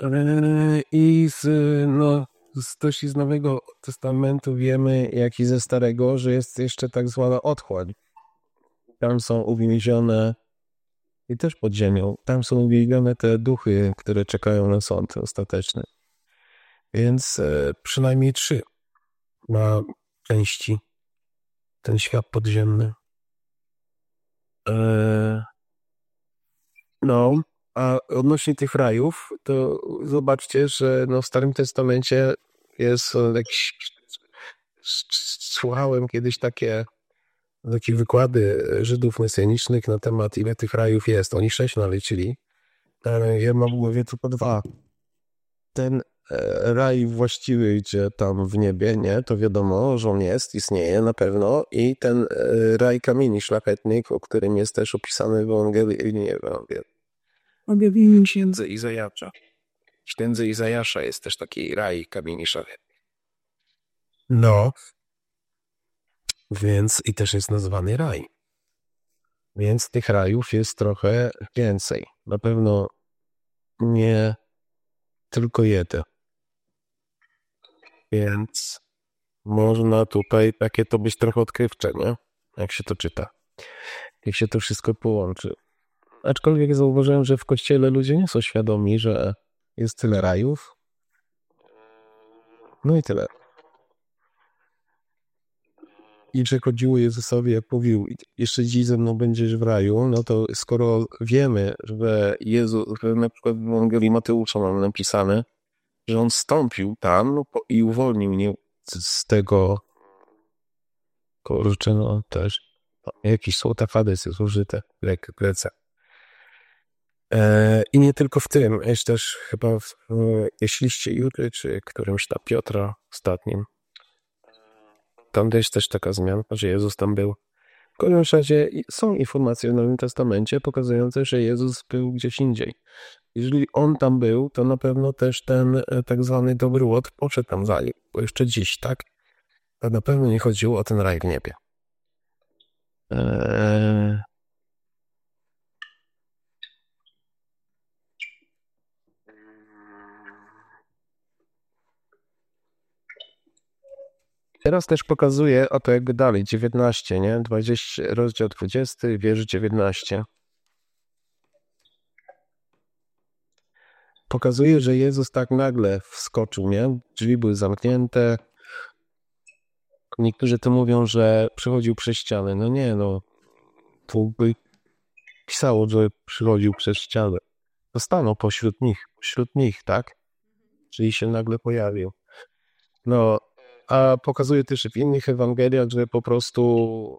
E, I z, no, z, też z Nowego Testamentu wiemy, jak i ze Starego, że jest jeszcze tak zwana otchłań. Tam są uwięzione i też pod ziemią. Tam są uwielbione te duchy, które czekają na sąd ostateczny. Więc e, przynajmniej trzy ma części ten świat podziemny. E, no, a odnośnie tych rajów, to zobaczcie, że no w Starym Testamencie jest jakiś. Słuchałem kiedyś takie takie wykłady Żydów mesjanicznych na temat, ile tych rajów jest. Oni sześć naliczyli, ja mam w głowie tylko dwa. Ten e, raj właściwy, gdzie tam w niebie, nie, to wiadomo, że on jest, istnieje na pewno i ten e, raj kamieni szlachetnych, o którym jest też opisany w Ewangelii, nie w Ewangelii. Objawieniu księdze Izajasza. W księdze Izajasza jest też taki raj kamieni szlachetnych. No, więc i też jest nazwany raj. Więc tych rajów jest trochę więcej. Na pewno nie tylko jeden. Więc można tutaj takie to być trochę odkrywcze, nie? Jak się to czyta. Jak się to wszystko połączy. Aczkolwiek zauważyłem, że w kościele ludzie nie są świadomi, że jest tyle rajów. No i tyle i że chodziło Jezusowi, jak mówił, jeszcze dziś ze mną będziesz w raju, no to skoro wiemy, że Jezus, że na przykład w Ewangelii Mateusza mamy napisane, że on stąpił tam no, i uwolnił mnie z tego, kurczę, no też, jakieś słowa fadys jest użyte w Grece. E, I nie tylko w tym, jest też chyba, w, jeśliście Jury, czy którymś tam Piotra ostatnim, tam jest też taka zmiana, że Jezus tam był. W każdym razie są informacje w Nowym Testamencie pokazujące, że Jezus był gdzieś indziej. Jeżeli on tam był, to na pewno też ten e, tak zwany dobry łot poszedł tam za nim, bo jeszcze dziś, tak? To na pewno nie chodziło o ten raj w niebie. Eee... Teraz też pokazuje, a to jakby dalej, 19, nie? 20, rozdział 20, wiersz 19. Pokazuje, że Jezus tak nagle wskoczył, nie? Drzwi były zamknięte. Niektórzy to mówią, że przychodził przez ścianę. No nie, no. Tu by pisało, że przychodził przez ścianę. To stanął pośród nich, pośród nich, tak? Czyli się nagle pojawił. No, a pokazuje też w innych Ewangeliach, że po prostu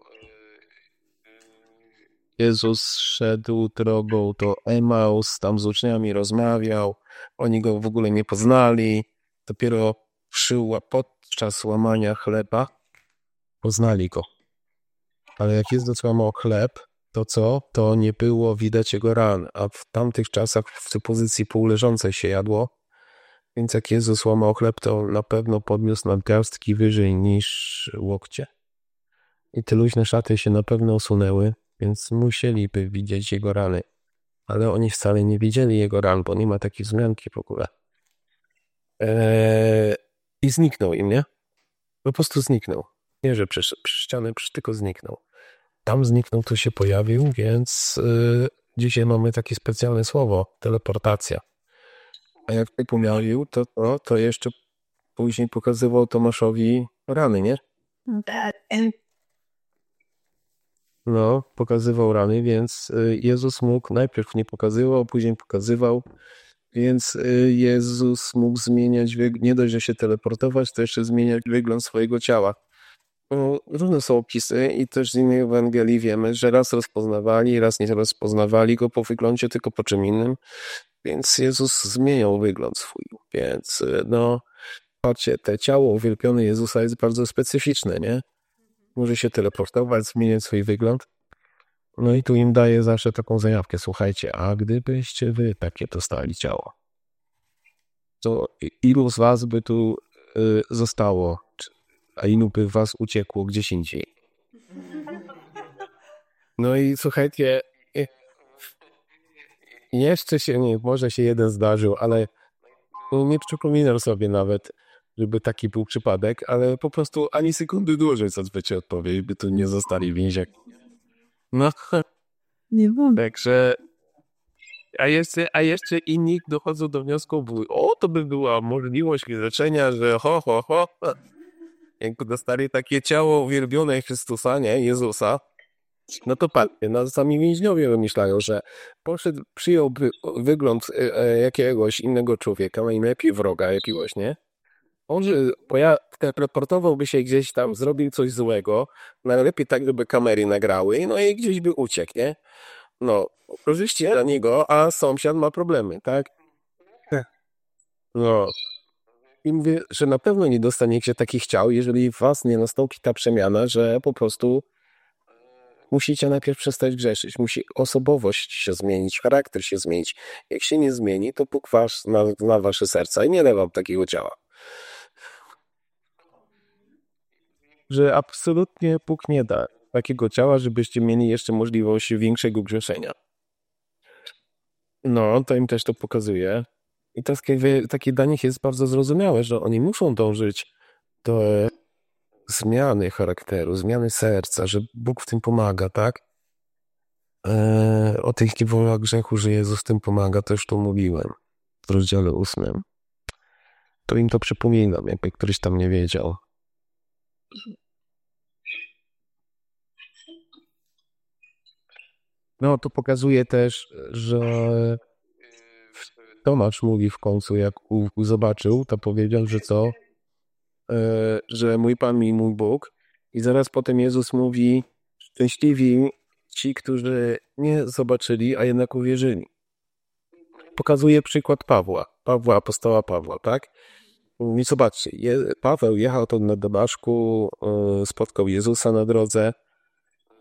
Jezus szedł drogą do Emaus, tam z uczniami rozmawiał, oni go w ogóle nie poznali. Dopiero przy, podczas łamania chleba poznali go. Ale jak jest o chleb, to co? To nie było widać jego ran, a w tamtych czasach w tej pozycji półleżącej się jadło, więc jak Jezus łamał chleb, to na pewno podniósł nadgarstki wyżej niż łokcie. I te luźne szaty się na pewno usunęły, więc musieliby widzieć jego rany. Ale oni wcale nie widzieli jego ran, bo nie ma takiej wzmianki w ogóle. Eee, I zniknął im, nie? Po prostu zniknął. Nie, że przy, przy ścianę, tylko zniknął. Tam zniknął, to się pojawił, więc yy, dzisiaj mamy takie specjalne słowo teleportacja. A jak tak pomiawił, to, to, to jeszcze później pokazywał Tomaszowi rany, nie? No, pokazywał rany, więc y, Jezus mógł, najpierw nie pokazywał, później pokazywał, więc y, Jezus mógł zmieniać, nie dość, że się teleportować, to jeszcze zmieniać wygląd swojego ciała. No, różne są opisy i też z innej Ewangelii wiemy, że raz rozpoznawali, raz nie rozpoznawali go po wyglądzie, tylko po czym innym. Więc Jezus zmieniał wygląd swój. Więc y, no, patrzcie, te ciało uwielbione Jezusa jest bardzo specyficzne, nie? Może się teleportować, zmieniać swój wygląd. No i tu im daje zawsze taką zajawkę. Słuchajcie, a gdybyście wy takie dostali ciało? to ilu z was by tu y, zostało, a ilu by was uciekło gdzieś indziej? No i słuchajcie, jeszcze się, nie, może się jeden zdarzył, ale nie przypominam sobie nawet, żeby taki był przypadek, ale po prostu ani sekundy dłużej zazwyczaj odpowie, by tu nie zostali w więzieniu. No, Nie wątpię. także a jeszcze, a jeszcze inni dochodzą do wniosku, o, to by była możliwość leczenia, że ho, ho, ho. Jakby dostali takie ciało uwielbione Chrystusa, nie, Jezusa, no to patrzcie, no sami więźniowie wymyślają, że poszedł, przyjąłby wygląd e, e, jakiegoś innego człowieka, najlepiej wroga jakiegoś, nie? On że poja- teleportowałby się gdzieś tam, zrobił coś złego, najlepiej tak, żeby kamery nagrały, no i gdzieś by uciekł, nie? No, korzyści dla niego, a sąsiad ma problemy, tak? Tak. No. I mówię, że na pewno nie dostaniecie takich ciał, jeżeli was nie nastąpi ta przemiana, że po prostu musicie najpierw przestać grzeszyć. Musi osobowość się zmienić, charakter się zmienić. Jak się nie zmieni, to Bóg wasz na, na wasze serca i nie da wam takiego ciała. Że absolutnie Bóg nie da takiego ciała, żebyście mieli jeszcze możliwość większego grzeszenia. No, to im też to pokazuje. I takie, takie dla nich jest bardzo zrozumiałe, że oni muszą dążyć do zmiany charakteru, zmiany serca, że Bóg w tym pomaga, tak? Eee, o tych niewolach grzechu, że Jezus w tym pomaga, też tu mówiłem w rozdziale ósmym. To im to przypominam, jakby ktoś tam nie wiedział. No, to pokazuje też, że Tomasz mówi w końcu, jak zobaczył, to powiedział, że co? E, że mój Pan i mój Bóg. I zaraz potem Jezus mówi, szczęśliwi ci, którzy nie zobaczyli, a jednak uwierzyli. Pokazuje przykład Pawła, Pawła, apostoła Pawła, tak? I zobaczcie, Paweł jechał to na Damaszku, e, spotkał Jezusa na drodze,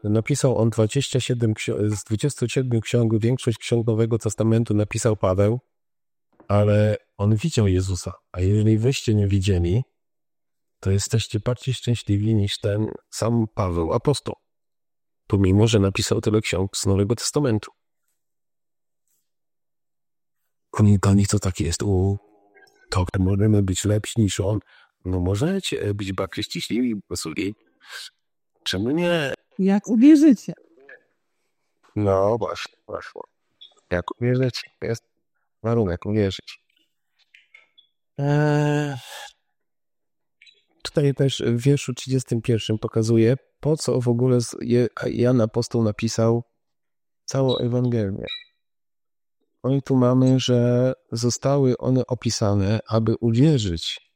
Napisał on 27 z 27 ksiąg, większość ksiąg Nowego Testamentu napisał Paweł, ale on widział Jezusa. A jeżeli wyście nie widzieli, to jesteście bardziej szczęśliwi niż ten sam Paweł, apostoł. Pomimo, że napisał tyle ksiąg z Nowego Testamentu. Dla nich to tak jest, u, to możemy być lepsi niż on. No możecie być bardziej szczęśliwi, posłuchaj. Czemu nie? Jak uwierzycie. No właśnie, właśnie. Jak uwierzyć, jest warunek uwierzyć. Eee... Tutaj też w wierszu 31 pokazuje, po co w ogóle Jan Apostoł napisał całą Ewangelię. No i tu mamy, że zostały one opisane, aby uwierzyć,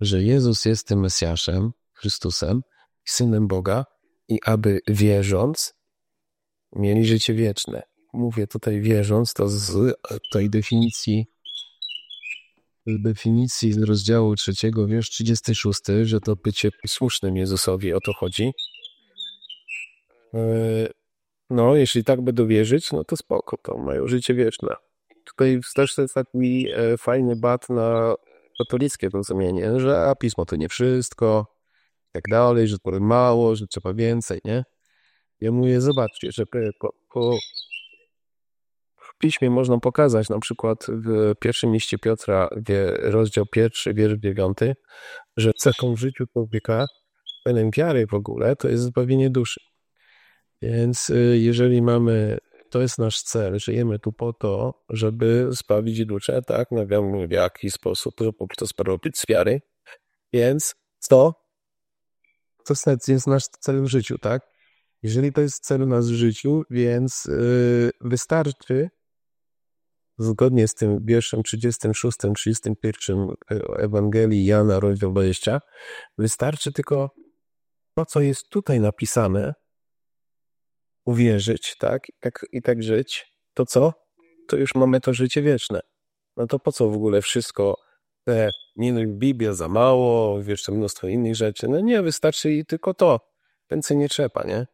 że Jezus jest tym Mesjaszem, Chrystusem, Synem Boga i aby wierząc mieli życie wieczne. Mówię tutaj wierząc, to z tej definicji z definicji z rozdziału trzeciego, wiersz 36, że to bycie słusznym Jezusowi, o to chodzi. E, no, jeśli tak będą wierzyć, no to spoko, to mają życie wieczne. Tutaj też jest taki e, fajny bat na katolickie rozumienie, że a pismo to nie wszystko, tak dalej, że to mało, że trzeba więcej, nie? Ja mówię, zobaczcie, że po, po w piśmie można pokazać, na przykład w pierwszym liście Piotra, rozdział pierwszy, wiersz dziewiąty, że cechą w życiu człowieka, pełen wiary w ogóle, to jest zbawienie duszy. Więc y, jeżeli mamy, to jest nasz cel, żyjemy tu po to, żeby zbawić duszę, tak? Wiemy w jaki sposób, to sprawić z wiary. Więc co? To jest nasz cel w życiu, tak? Jeżeli to jest cel nas w życiu, więc yy, wystarczy, zgodnie z tym wierszem 36, 31 Ewangelii Jana, rozdział 20, wystarczy tylko to, co jest tutaj napisane, uwierzyć, tak? I tak, i tak żyć. To co? To już mamy to życie wieczne. No to po co w ogóle wszystko te, nie no, Biblia za mało, jeszcze mnóstwo innych rzeczy. No nie, wystarczy i tylko to. Więcej nie trzeba, nie?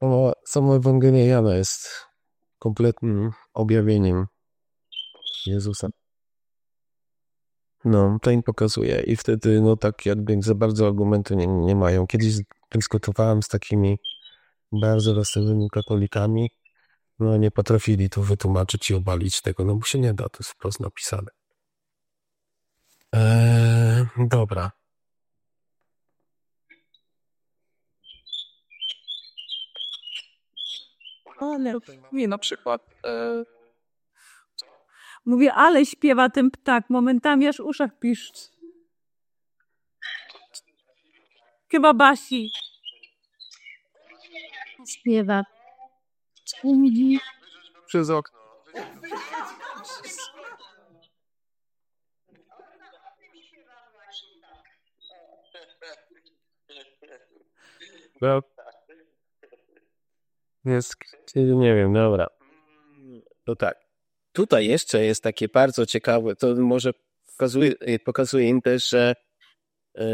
No, sama Ewangelia Jana jest kompletnym objawieniem Jezusa. No, to im pokazuje i wtedy, no tak jakby za bardzo argumentu nie, nie mają. Kiedyś dyskutowałem z takimi bardzo rozsądnymi katolikami, no nie potrafili tu wytłumaczyć i obalić tego, no bo się nie da, to jest wprost napisane. Eee, dobra. Ale, Mi na przykład e, mówię, ale śpiewa ten ptak, momentami aż w uszach piszcz. Chyba Basi. Śpiewa. Przez okno. No. Jest, nie wiem, dobra. To tak. Tutaj jeszcze jest takie bardzo ciekawe, to może pokazuje, pokazuje im też, że e,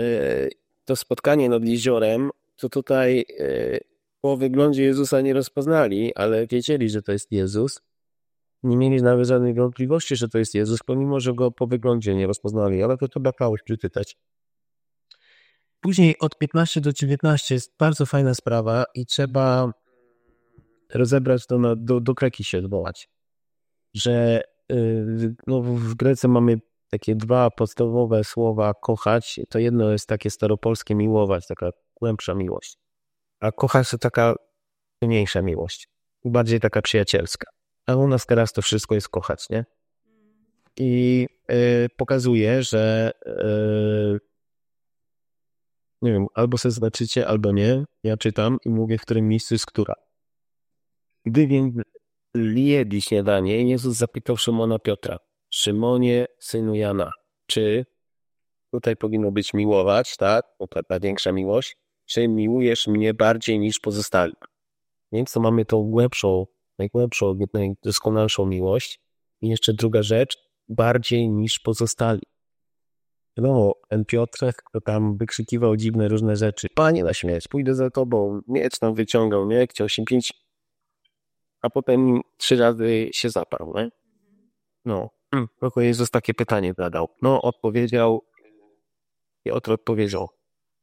to spotkanie nad jeziorem, to tutaj e, po wyglądzie Jezusa nie rozpoznali, ale wiedzieli, że to jest Jezus. Nie mieli nawet żadnej wątpliwości, że to jest Jezus, pomimo, że go po wyglądzie nie rozpoznali, ale to trzeba prawo przeczytać. Później od 15 do 19 jest bardzo fajna sprawa i trzeba rozebrać to na, do, do kreki się odwołać. Że yy, no, w Grece mamy takie dwa podstawowe słowa kochać. To jedno jest takie staropolskie miłować, taka głębsza miłość. A kochać to taka mniejsza miłość. Bardziej taka przyjacielska. A u nas teraz to wszystko jest kochać, nie? I yy, pokazuje, że yy, nie wiem, albo se znaczycie, albo nie. Ja czytam i mówię, w którym miejscu jest która. Gdy więc jedli śniadanie, Jezus zapytał Szymona Piotra, Szymonie, synu Jana, czy tutaj powinno być miłować, tak? Bo ta większa miłość, czy miłujesz mnie bardziej niż pozostali? Więc to mamy tą głębszą, najgłębszą, najdoskonalszą miłość. I jeszcze druga rzecz, bardziej niż pozostali. Wiadomo, ten Piotrek, kto tam wykrzykiwał dziwne różne rzeczy. Panie na śmierć, pójdę za tobą. Miecz tam wyciągał, nie? Chciał się pić. A potem trzy razy się zaparł, nie? No. Tylko Jezus takie pytanie zadał. No, odpowiedział. Piotr odpowiedział.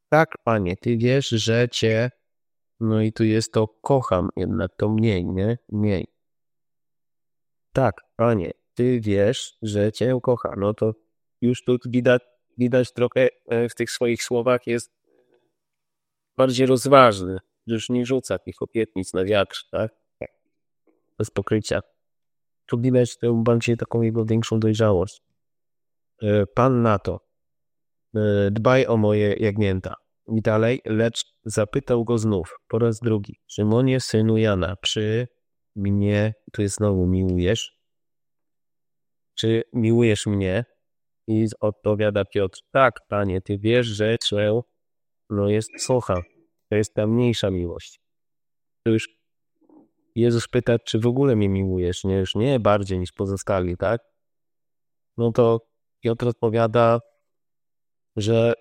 Tak, panie, ty wiesz, że cię. No i tu jest to kocham, jednak to mniej, nie? Mniej. Tak, panie, ty wiesz, że cię kocha. No to już tu widać widać trochę w tych swoich słowach jest bardziej rozważny, już nie rzuca tych obietnic na wiatr, tak? Bez pokrycia. Tu widać bardziej taką jego większą dojrzałość. Pan na to, dbaj o moje jagnięta. I dalej, lecz zapytał go znów, po raz drugi, Szymonie, synu Jana, czy mnie, tu jest znowu miłujesz? Czy miłujesz mnie? I odpowiada Piotr, tak, panie, ty wiesz, że cię, no jest socha. To jest ta mniejsza miłość. To już Jezus pyta, czy w ogóle mnie miłujesz, nie, już nie bardziej niż pozostali, tak? No to Piotr odpowiada, że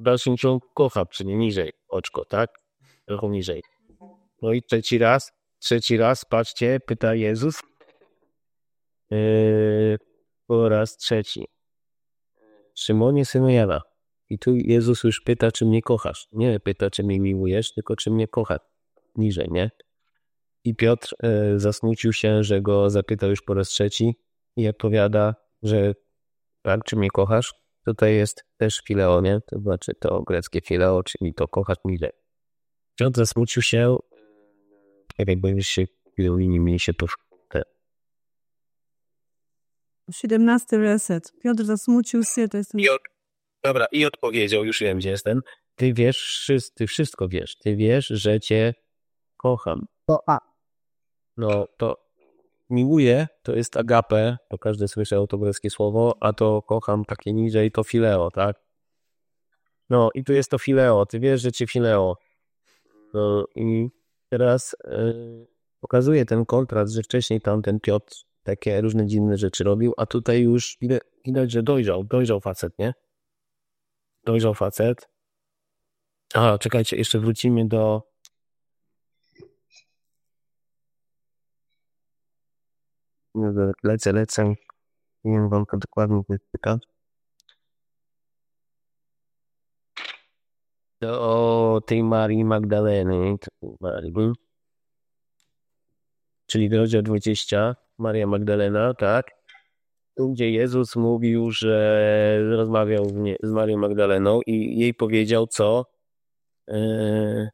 w dalszym ciągu kocha, czy nie niżej, oczko, tak? Trochę niżej. No i trzeci raz, trzeci raz, patrzcie, pyta Jezus yy, po raz trzeci. Szymonie, synu Jana. I tu Jezus już pyta, czy mnie kochasz. Nie pyta, czy mnie miłujesz, tylko czy mnie kochasz. Niżej, nie? I Piotr e, zasmucił się, że go zapytał już po raz trzeci i odpowiada, że tak, czy mnie kochasz? Tutaj jest też fileo, nie? To znaczy to greckie fileo, czyli to kochasz niżej. Piotr zasmucił się, nie wiem, bo już się chwilę mi się to 17 reset. Piotr zasmucił się, to jest ten... Od... Dobra, i odpowiedział, już wiem, gdzie jestem. Ty wiesz, ty wszystko wiesz. Ty wiesz, że cię kocham. To a. No, to miłuję, to jest agape, to każdy słyszał to greckie słowo, a to kocham takie niżej, to fileo, tak? No i tu jest to fileo, ty wiesz, że cię fileo. No i teraz yy, pokazuje ten kontrast, że wcześniej tamten Piotr takie różne dziwne rzeczy robił, a tutaj już widać, że dojrzał, dojrzał facet, nie? Dojrzał facet. A, czekajcie, jeszcze wrócimy do... Lecę, lecę. Nie wiem wam to dokładnie wytyka. Do tej Marii Magdaleny. Czyli do rozdział 20. Maria Magdalena, tak? Gdzie Jezus mówił, że rozmawiał z Marią Magdaleną i jej powiedział, co? E,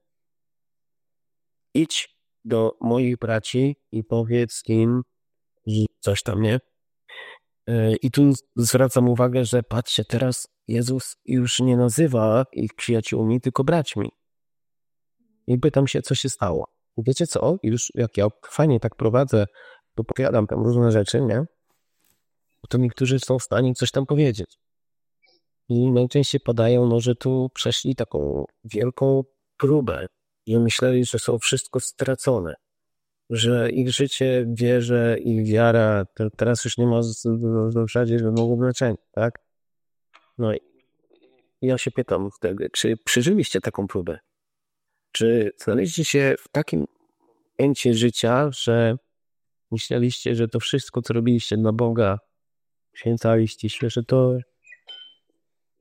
idź do moich braci i powiedz im, coś tam, nie? Eee, I tu zwracam uwagę, że patrzcie, teraz Jezus już nie nazywa ich przyjaciółmi, tylko braćmi. I pytam się, co się stało. Wiecie co? Już jak ja fajnie tak prowadzę, to powiadam tam różne rzeczy, nie? To niektórzy są w stanie coś tam powiedzieć. I najczęściej podają, no, że tu przeszli taką wielką próbę i myśleli, że są wszystko stracone. Że ich życie, wierze, ich wiara teraz już nie ma w zasadzie żadnego znaczenia, tak? No i ja się pytam wtedy, czy przeżyliście taką próbę? Czy znaleźliście się w takim momencie życia, że myśleliście, że to wszystko, co robiliście dla Boga, święcaliście się, że to,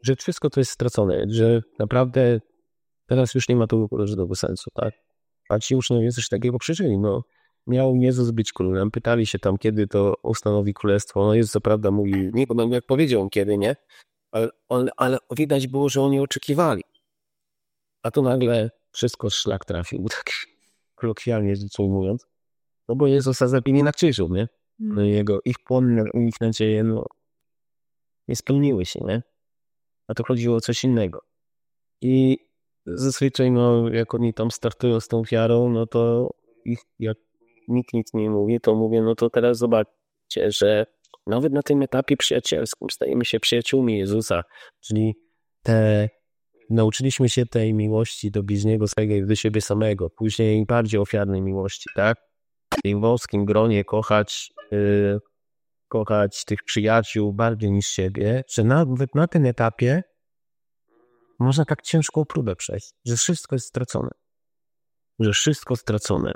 że wszystko to jest stracone, że naprawdę teraz już nie ma to żadnego sensu, tak? A ci uczniowie coś takiego przeżyli, no. Miał Jezus być królem, pytali się tam, kiedy to ustanowi królestwo. No Jezus co prawda mówi, nie, bo jak powiedział kiedy, nie? Ale, ale, ale widać było, że oni oczekiwali. A tu nagle wszystko szlak trafił, tak kolokwialnie rzecz ujmując. No bo Jezusa zabili na krzyżu, nie? No mm. jego, ich płonne, ich nadzieje, no, nie spełniły się, nie? A to chodziło o coś innego. I zazwyczaj, no, jak oni tam startują z tą wiarą, no to ich, jak nikt nic nie mówi, to mówię, no to teraz zobaczcie, że nawet na tym etapie przyjacielskim stajemy się przyjaciółmi Jezusa, czyli te, nauczyliśmy się tej miłości do bliźniego swego i do siebie samego, później bardziej ofiarnej miłości, tak? W tym wąskim gronie kochać, yy, kochać tych przyjaciół bardziej niż siebie, że nawet na tym etapie można tak ciężką próbę przejść, że wszystko jest stracone. Że wszystko stracone.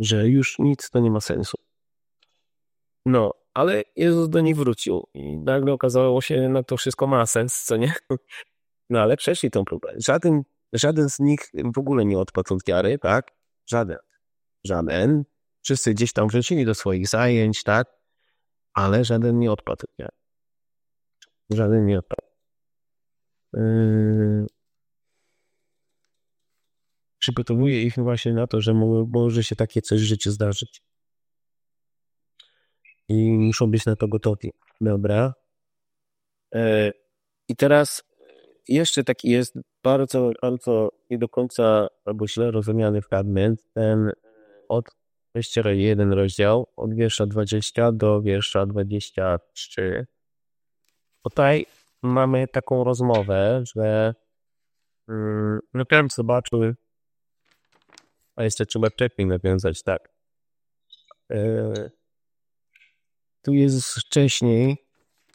Że już nic to nie ma sensu. No, ale Jezus do nich wrócił i nagle okazało się, że to wszystko ma sens, co nie? No ale przeszli tą próbę. Żaden, żaden z nich w ogóle nie odpadł od wiary, tak? Żaden. Żaden. Wszyscy gdzieś tam wrócili do swoich zajęć, tak? Ale żaden nie odpadł od wiary. Żaden nie odpadł. Yy... Przygotowuje ich właśnie na to, że może się takie coś w życiu zdarzyć i muszą być na to gotowi. Dobra. E, I teraz jeszcze taki jest bardzo, bardzo nie do końca albo źle rozumiany fragment, ten od rozdziału jeden rozdział, od wiersza 20 do wiersza 23. Tutaj mamy taką rozmowę, że mm, no zobaczył, a jeszcze trzeba wcześniej nawiązać, tak. E, tu Jezus wcześniej,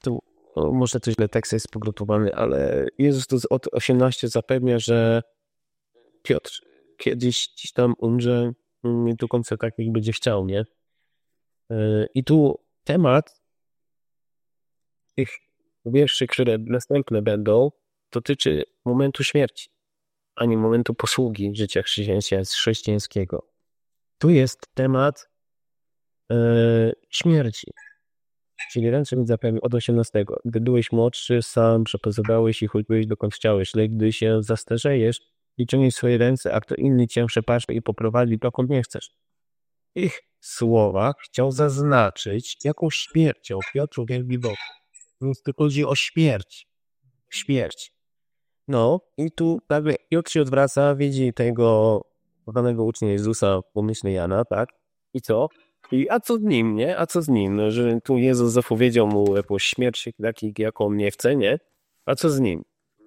tu no, może to źle tekst jest pogotowany, ale Jezus tu od 18 zapewnia, że Piotr kiedyś gdzieś tam umrze, nie do końca tak, jak będzie chciał, nie? E, I tu temat tych wierszy, które następne będą, dotyczy momentu śmierci, a nie momentu posługi życia chrześcijańskiego. Tu jest temat e, śmierci. Czyli ręce mi zapewnił od 18. Gdy byłeś młodszy, sam przepozowałeś i chodziłeś dokąd chciałeś, lecz gdy się zastarzejesz i ciągniesz swoje ręce, a kto inny cię przepasze i poprowadzi dokąd nie chcesz. Ich słowach chciał zaznaczyć, jaką śmiercią Piotr wielbi Bóg. Więc tu chodzi o śmierć. Śmierć. No i tu nagle Piotr się odwraca, widzi tego kochanego ucznia Jezusa, pomyślny Jana, tak? I co? I a co z nim, nie? A co z nim? No, że tu Jezus zapowiedział mu jakąś śmierć, takich, jaką nie chce, nie? A co z nim?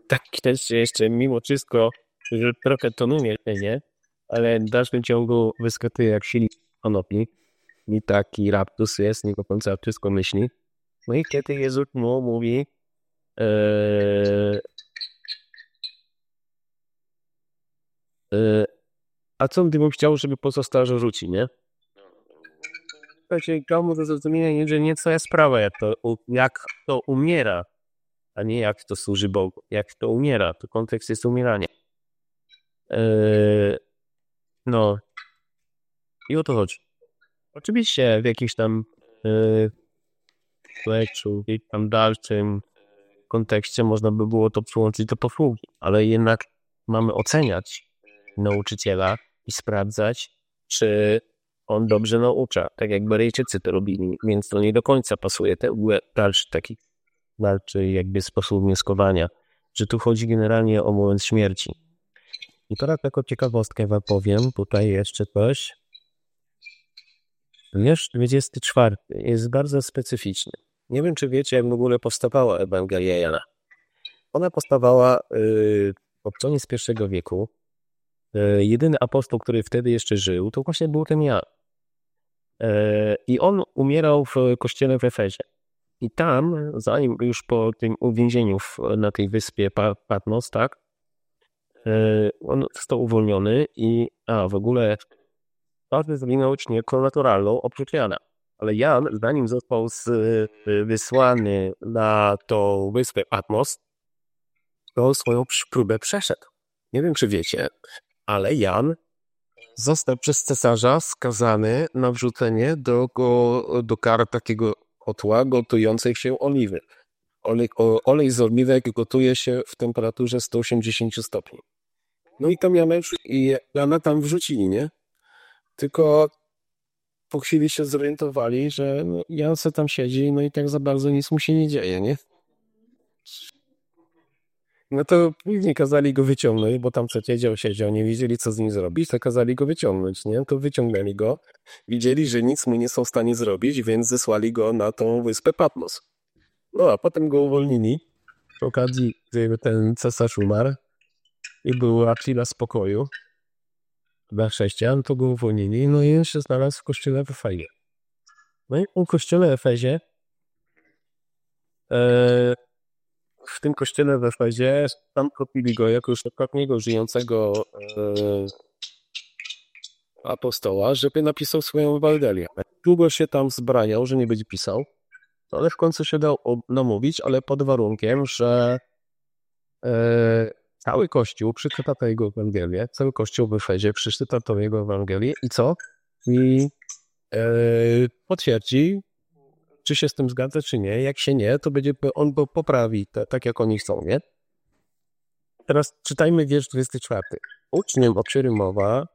Tak też jeszcze mimo wszystko, że trochę tonuje, nie? Ale w dalszym ciągu wyskakuje jak silnik konopi. I taki raptus jest, nie do końca wszystko myśli. No i kiedy Jezus mu mówi ee, a co gdybym chciał, żeby pozostał rzuci, nie? Słuchajcie, komu do zrozumienia, że nie twoja sprawa, jak to, jak to umiera, a nie jak to służy Bogu. Jak to umiera, to kontekst jest umierania. Eee, no. I o to chodzi. Oczywiście w jakiś tam yy, w jakimś tam dalszym kontekście można by było to przyłączyć do posługi, ale jednak mamy oceniać nauczyciela i sprawdzać, czy on dobrze naucza, tak jak Beryjczycy to robili, więc to nie do końca pasuje ten dalszy taki dalszy jakby sposób wnioskowania, że tu chodzi generalnie o moment śmierci. I teraz jako ciekawostkę wam powiem, tutaj jeszcze coś. Wiersz 24 jest bardzo specyficzny. Nie wiem, czy wiecie, jak w ogóle powstawała Ewangelia Jana. Ona powstawała yy, pod koniec I wieku. Yy, jedyny apostoł, który wtedy jeszcze żył, to właśnie był ten Jan. Yy, I on umierał w kościele w Efezie. I tam, zanim już po tym uwięzieniu na tej wyspie Patmos, tak, yy, on został uwolniony i, a w ogóle każdy zginął ucznię naturalną oprócz Jana. Ale Jan, zanim został z, wysłany na tą wyspę Patmos, to swoją próbę przeszedł. Nie wiem, czy wiecie, ale Jan został przez cesarza skazany na wrzucenie do, go, do kar takiego kotła gotującej się oliwy. Olej, olej z oliwek gotuje się w temperaturze 180 stopni. No i tam Jana, Jana tam wrzucili, nie? Tylko po chwili się zorientowali, że no, Jan se tam siedzi, no i tak za bardzo nic mu się nie dzieje, nie? No to później kazali go wyciągnąć, bo tam siedział, siedział, nie wiedzieli co z nim zrobić, to kazali go wyciągnąć, nie? To wyciągnęli go, widzieli, że nic mu nie są w stanie zrobić, więc zesłali go na tą wyspę Patmos. No a potem go uwolnili. Przy okazji ten cesarz umarł i był Attila spokoju dla chrześcijan, to go uwolnili, no i on się znalazł w kościele w Efezie. No i w kościele w Efezie e, w tym kościele w Efezie tam kopili go jako już ostatniego żyjącego e, apostoła, żeby napisał swoją Ewangelię. Długo się tam zbraniał, że nie będzie pisał, ale w końcu się dał namówić, ale pod warunkiem, że e, cały Kościół przeczyta tę jego Ewangelię, cały Kościół w Efezie przeczyta tę jego Ewangelię i co? I e, potwierdzi, czy się z tym zgadza, czy nie. Jak się nie, to będzie on poprawi te, tak, jak oni chcą, nie? Teraz czytajmy wiersz 24. Uczniem, o którym mowa,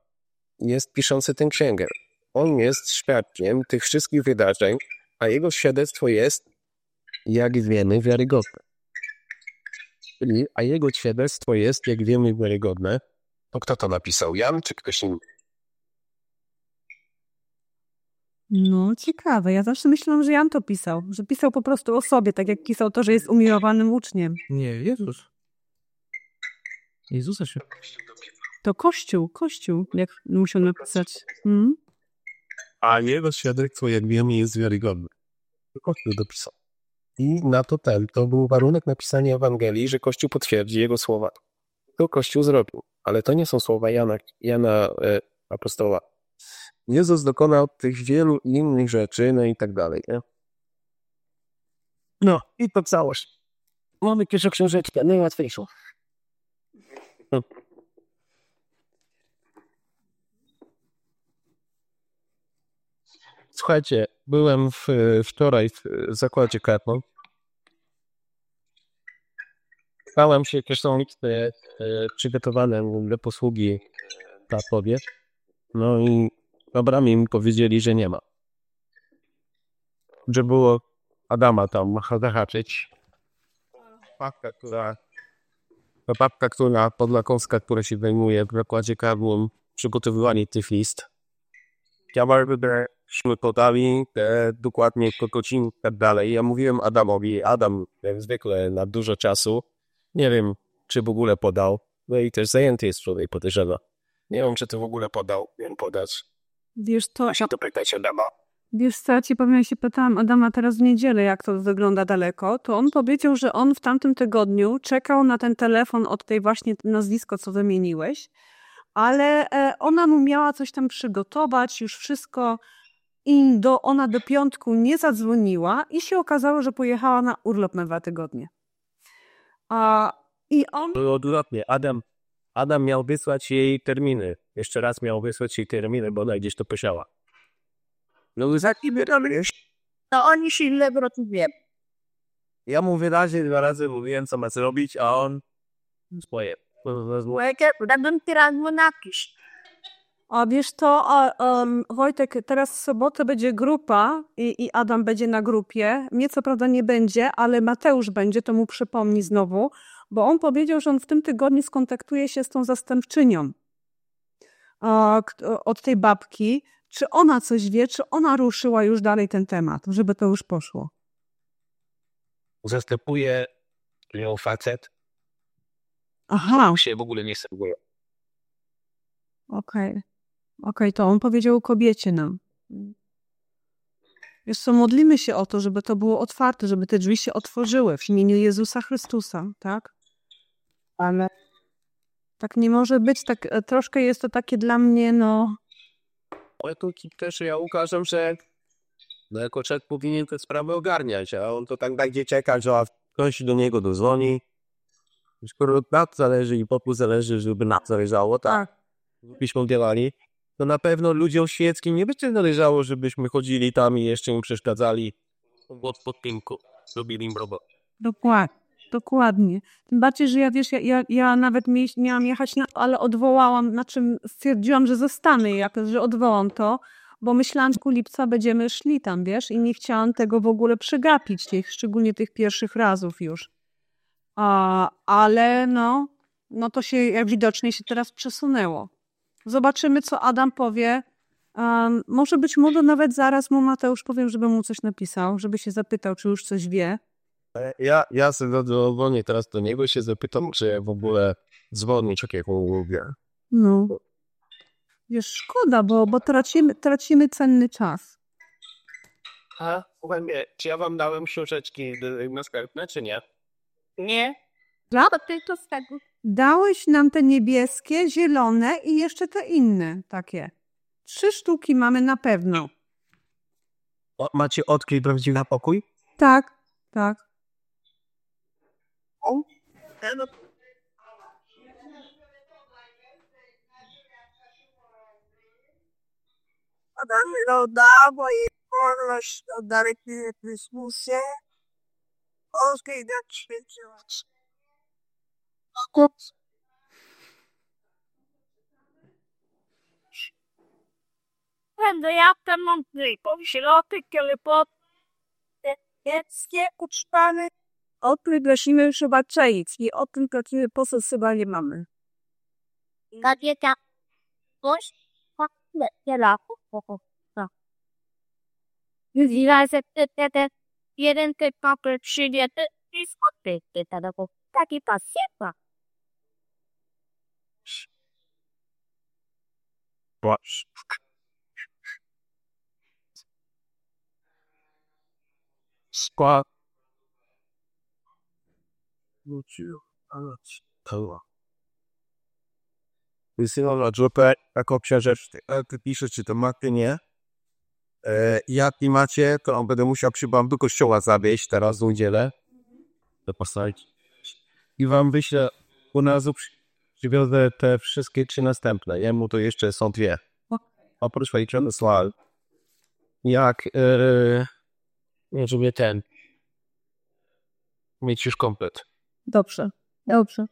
jest piszący tę księgę. On jest świadkiem tych wszystkich wydarzeń, a jego świadectwo jest, jak wiemy, wiarygodne. Czyli, a jego świadectwo jest, jak wiemy, wiarygodne. To kto to napisał? Jan czy ktoś inny? No, ciekawe. Ja zawsze myślałam, że Jan to pisał. Że pisał po prostu o sobie, tak jak pisał to, że jest umiłowanym uczniem. Nie, Jezus. Jezusa się... To Kościół, Kościół, jak musiał napisać. Hmm? A jego świadectwo, jak wiemy, jest wiarygodne. To Kościół dopisał. I na to ten, to był warunek napisania Ewangelii, że Kościół potwierdzi jego słowa. To Kościół zrobił, ale to nie są słowa Jana, Jana e, apostoła. Jezus dokonał tych wielu innych rzeczy, no i tak dalej. Nie? No i to całość. Mamy pierwszą książeczkę, najłatwiejszą. No. Słuchajcie, byłem w, wczoraj w zakładzie Karpon. Stałem się, są listy e, przygotowane do posługi na powie. No i Abrami mi powiedzieli, że nie ma. Że było Adama tam zahaczyć. Babka, która babka, która podlakowska, która się zajmuje w zakładzie karmą przygotowywanie tych list. Ja myśmy podali e, dokładnie godzin i tak dalej. Ja mówiłem Adamowi, Adam jak zwykle na dużo czasu, nie wiem, czy w ogóle podał. No i też zajęty jest człowiek, podejrzewa. Nie wiem, czy to w ogóle podał. Wiem podać. Wiesz to... Się to pytać Adama. Wiesz co, ja ci powiem, ja się pytałam Adama teraz w niedzielę, jak to wygląda daleko, to on powiedział, że on w tamtym tygodniu czekał na ten telefon od tej właśnie nazwisko, co wymieniłeś, ale e, ona mu miała coś tam przygotować, już wszystko i do, ona do piątku nie zadzwoniła i się okazało, że pojechała na urlop na dwa tygodnie. A, I on... Odwrotnie. Adam, Adam miał wysłać jej terminy. Jeszcze raz miał wysłać jej terminy, bo ona gdzieś to posiała. No za kim To oni się źle wrotuje. Ja mu wyraźnie dwa razy mówiłem, co ma zrobić, a on swoje. Łekę, będą tyranno napisz. A wiesz to, a, em, Wojtek, teraz w sobotę będzie grupa i, i Adam będzie na grupie. Mnie co prawda nie będzie, ale Mateusz będzie, to mu przypomni znowu, bo on powiedział, że on w tym tygodniu skontaktuje się z tą zastępczynią od tej babki. Czy ona coś wie, czy ona ruszyła już dalej ten temat, żeby to już poszło? Zastępuje ją facet, Aha, się w ogóle nie serwuje. okej. Okej, to on powiedział kobiecie nam. Wiesz co, modlimy się o to, żeby to było otwarte, żeby te drzwi się otworzyły w imieniu Jezusa Chrystusa, tak? Ale tak nie może być, tak e, troszkę jest to takie dla mnie, no... Tu też ja uważam, że no jako człowiek powinien te sprawy ogarniać, a on to tak będzie czekać, że ktoś do niego dozwoni. Skoro od nas zależy i Bogu zależy, żeby nas zależało, tak, byśmy działali, to na pewno ludziom świeckim nie będzie zależało, żebyśmy chodzili tam i jeszcze im przeszkadzali. Pod podpinku, robili im robotę. Dokładnie, dokładnie. Tym bardziej, że ja wiesz, ja, ja, ja nawet miałam jechać, na, ale odwołałam, na czym stwierdziłam, że zostanę że odwołam to, bo myślałam, że ku lipca będziemy szli tam, wiesz, i nie chciałam tego w ogóle przegapić, tych, szczególnie tych pierwszych razów już. A, ale no, no to się jak widocznie się teraz przesunęło. Zobaczymy, co Adam powie. Um, może być może nawet zaraz mu Mateusz powiem, żeby mu coś napisał, żeby się zapytał, czy już coś wie. Ja, ja sobie zadzwonię teraz do niego i się zapytam, czy w ogóle dzwonić, jakiego mówię. No. Wiesz, szkoda, bo, bo tracimy, tracimy cenny czas. A, słuchaj, czy ja wam dałem książeczki następne, czy nie? Nie? No to ty to z tego. Dałeś nam te niebieskie, zielone i jeszcze te inne takie. Trzy sztuki mamy na pewno. O, macie odkryj prawdziwy na pokój? Tak, tak. Adam no dawo i wolność do daleki Chrystusie. Polskiej na świecie. Będę ja tam mądry, pośrodek, ale po niemieckie uczpany. O tym prosimy chyba czaić i o tym prosimy poseł chyba nie mamy. Kobieta, nie lachu, Już razy te jeden ty papel przyjdzie, i tego. Taki. Płacz. Skład. Wrócił, ale pełna. Wysyłam na dżupę taką książeczkę. Jak ty piszesz, czy to macie, nie? E, jak nie macie, to on będę musiał przy wam do kościoła zawieźć teraz w niedzielę. To postawić. I wam wyślę u nas przy- przywiozę te wszystkie trzy następne. Jemu to jeszcze są dwie. Oprócz Fejczony Słal. Jak e, nie, żeby ten mieć już komplet. Dobrze, dobrze.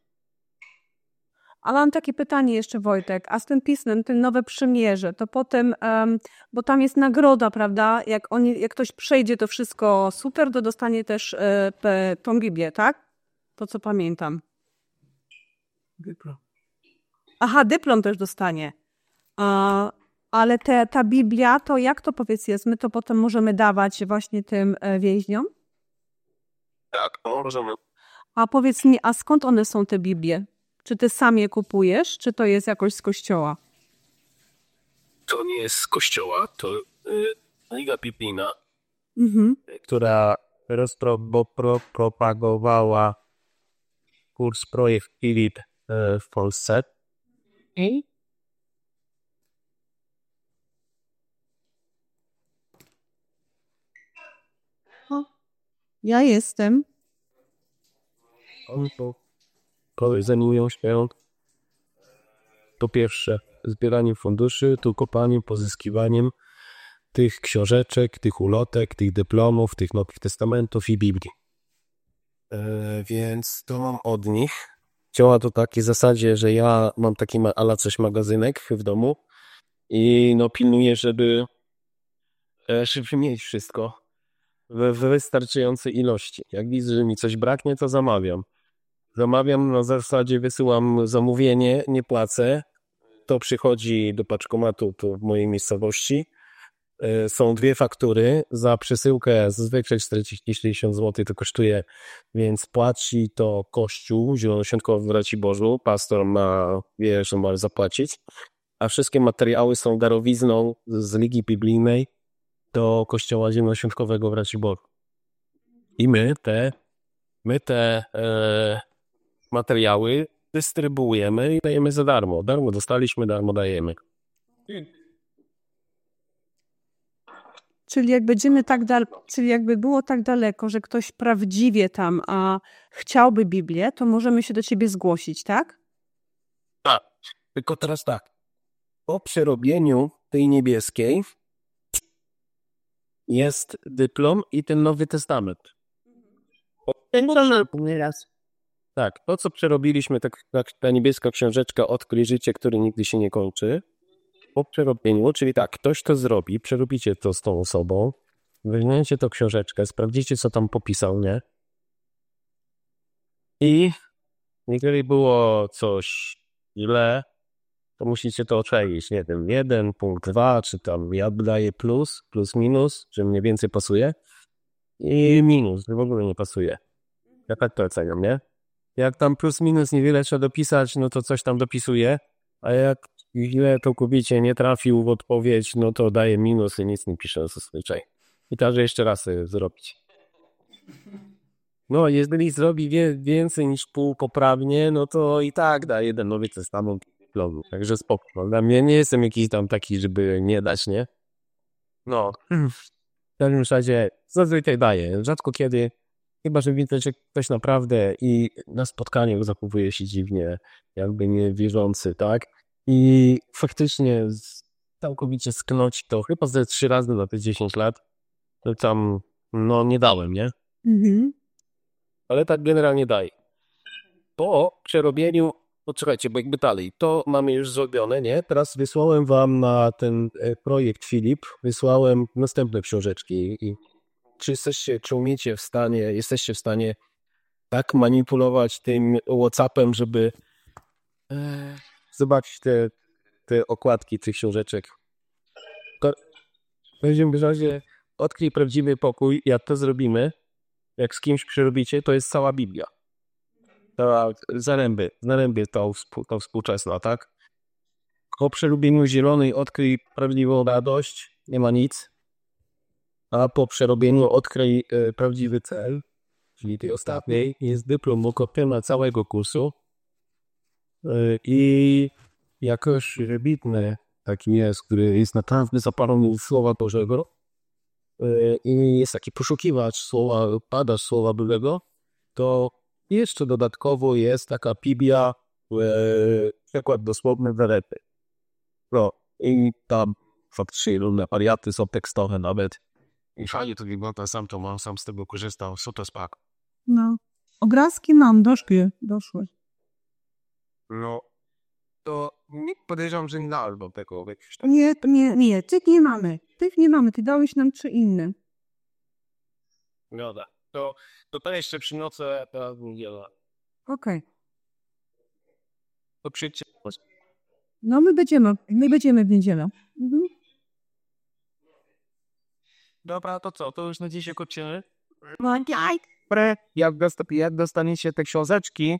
Ale mam takie pytanie jeszcze, Wojtek. A z tym pismem, tym nowe przymierze, to potem, em, bo tam jest nagroda, prawda? Jak, oni, jak ktoś przejdzie to wszystko super, to dostanie też e, pe, tą Biblię, tak? To co pamiętam. Aha, dyplom też dostanie. A, ale te, ta Biblia, to jak to powiedz jest? My to potem możemy dawać właśnie tym e, więźniom? Tak, możemy. A powiedz mi, a skąd one są te Biblie? Czy ty sam je kupujesz, czy to jest jakoś z kościoła? To nie jest z kościoła, to y, Liga Biblijna, Mhm. która rozpropagowała kurs projekt Filip y, w Polsce. I Ja jestem. Oni to kolej zajmują się po pierwsze zbieraniem funduszy, tu kopaniem, pozyskiwaniem tych książeczek, tych ulotek, tych dyplomów, tych Nowych Testamentów i Biblii. E, więc to mam od nich. Działa to takiej zasadzie, że ja mam taki ala coś magazynek w domu i no pilnuję, żeby, e, żeby mieć wszystko w wystarczającej ilości. Jak widzę, że mi coś braknie, to zamawiam. Zamawiam na zasadzie, wysyłam zamówienie, nie płacę. To przychodzi do paczkomatu tu w mojej miejscowości. E, Są dwie faktury. Za przesyłkę zazwyczaj 40-60 zł to kosztuje, więc płaci to Kościół Zielonoświątkowy w Raciborzu. Pastor ma, wie, że ma zapłacić. A wszystkie materiały są darowizną z Ligi Biblijnej do Kościoła Zielonoświątkowego w Raciborzu. I my te, my te e, materiały dystrybuujemy i dajemy za darmo. Darmo dostaliśmy, darmo dajemy. Czyli jak będziemy tak dal, czyli jakby było tak daleko, że ktoś prawdziwie tam a chciałby Biblię, to możemy się do ciebie zgłosić, tak? Tak, tylko teraz tak. Po przerobieniu tej niebieskiej jest dyplom i ten Nowy Testament. raz. Tak, to co przerobiliśmy, tak, tak, ta niebieska książeczka Odkryj życie, nigdy się nie kończy. Po przerobieniu, czyli tak, ktoś to zrobi, przerobicie to z tą osobą, weźmiecie tą książeczkę, sprawdzicie co tam popisał, nie? I jeżeli było coś źle, to musicie to ocenić. Nie wiem, jeden, punkt dwa, czy tam ja daję plus, plus minus, że mniej więcej pasuje. I minus, że w ogóle nie pasuje. Ja tak to oceniam, nie? Jak tam plus minus niewiele trzeba dopisać, no to coś tam dopisuje, a jak źle całkowicie nie trafił w odpowiedź, no to daje minus i nic nie pisze zazwyczaj. I także jeszcze raz sobie zrobić. No, jeżeli zrobi wie, więcej niż pół poprawnie, no to i tak da jeden nowy testament dyplomu. Także spoko. Dla mnie nie jestem jakiś tam taki, żeby nie dać, nie? No. W każdym razie zazwyczaj daję. Rzadko kiedy, chyba że widzę, że ktoś naprawdę i na spotkaniach zachowuje się dziwnie, jakby niewierzący, tak? I faktycznie całkowicie sknąć to chyba ze trzy razy na te 10 lat, to tam, no nie dałem, nie? Mhm. ale tak generalnie daje. Po przerobieniu, poczekajcie, bo jakby dalej, to mamy już zrobione, nie? Teraz wysłałem wam na ten e, projekt Filip, wysłałem następne książeczki i czy jesteście, czy umiecie w stanie, jesteście w stanie tak manipulować tym Whatsappem, żeby e, zobaczyć te, te okładki tych książeczek. W każdym razie odkryj prawdziwy pokój, jak to zrobimy, jak z kimś przerobicie, to jest cała Biblia. Ta zaręby, zaręby to, to współczesna, tak? Po przerobieniu zielonej odkryj prawdziwą radość, nie ma nic. A po przerobieniu odkryj e, prawdziwy cel, czyli tej ostatniej, jest dyplom ukopiona całego kursu. E, I jakoś wybitny taki jest, który jest naprawdę zapalony w Słowa Bożego e, i jest taki poszukiwacz słowa, padacz słowa byłego, to jeszcze dodatkowo jest taka Biblia, przekład dosłowny Werety. No i tam faktycznie różne wariaty są tekstowe nawet. I fajnie to wygląda, sam to mam, sam z tego korzystał, co to spak. No. Obrazki mam, doszły, doszły. No, to nie podejrzewam, że nie albo tego tam. Nie, nie, nie, tych nie mamy. Tych nie mamy, ty dałeś nam trzy inne. Zgoda. To, to to jeszcze przyniosę teraz niedziela. Okej. To przyjdźcie. No my będziemy, my będziemy w niedzielę. Mhm. Dobra, to co, to już na dzisiaj kończymy? Dobre, jak, dostop- jak dostaniecie te książeczki,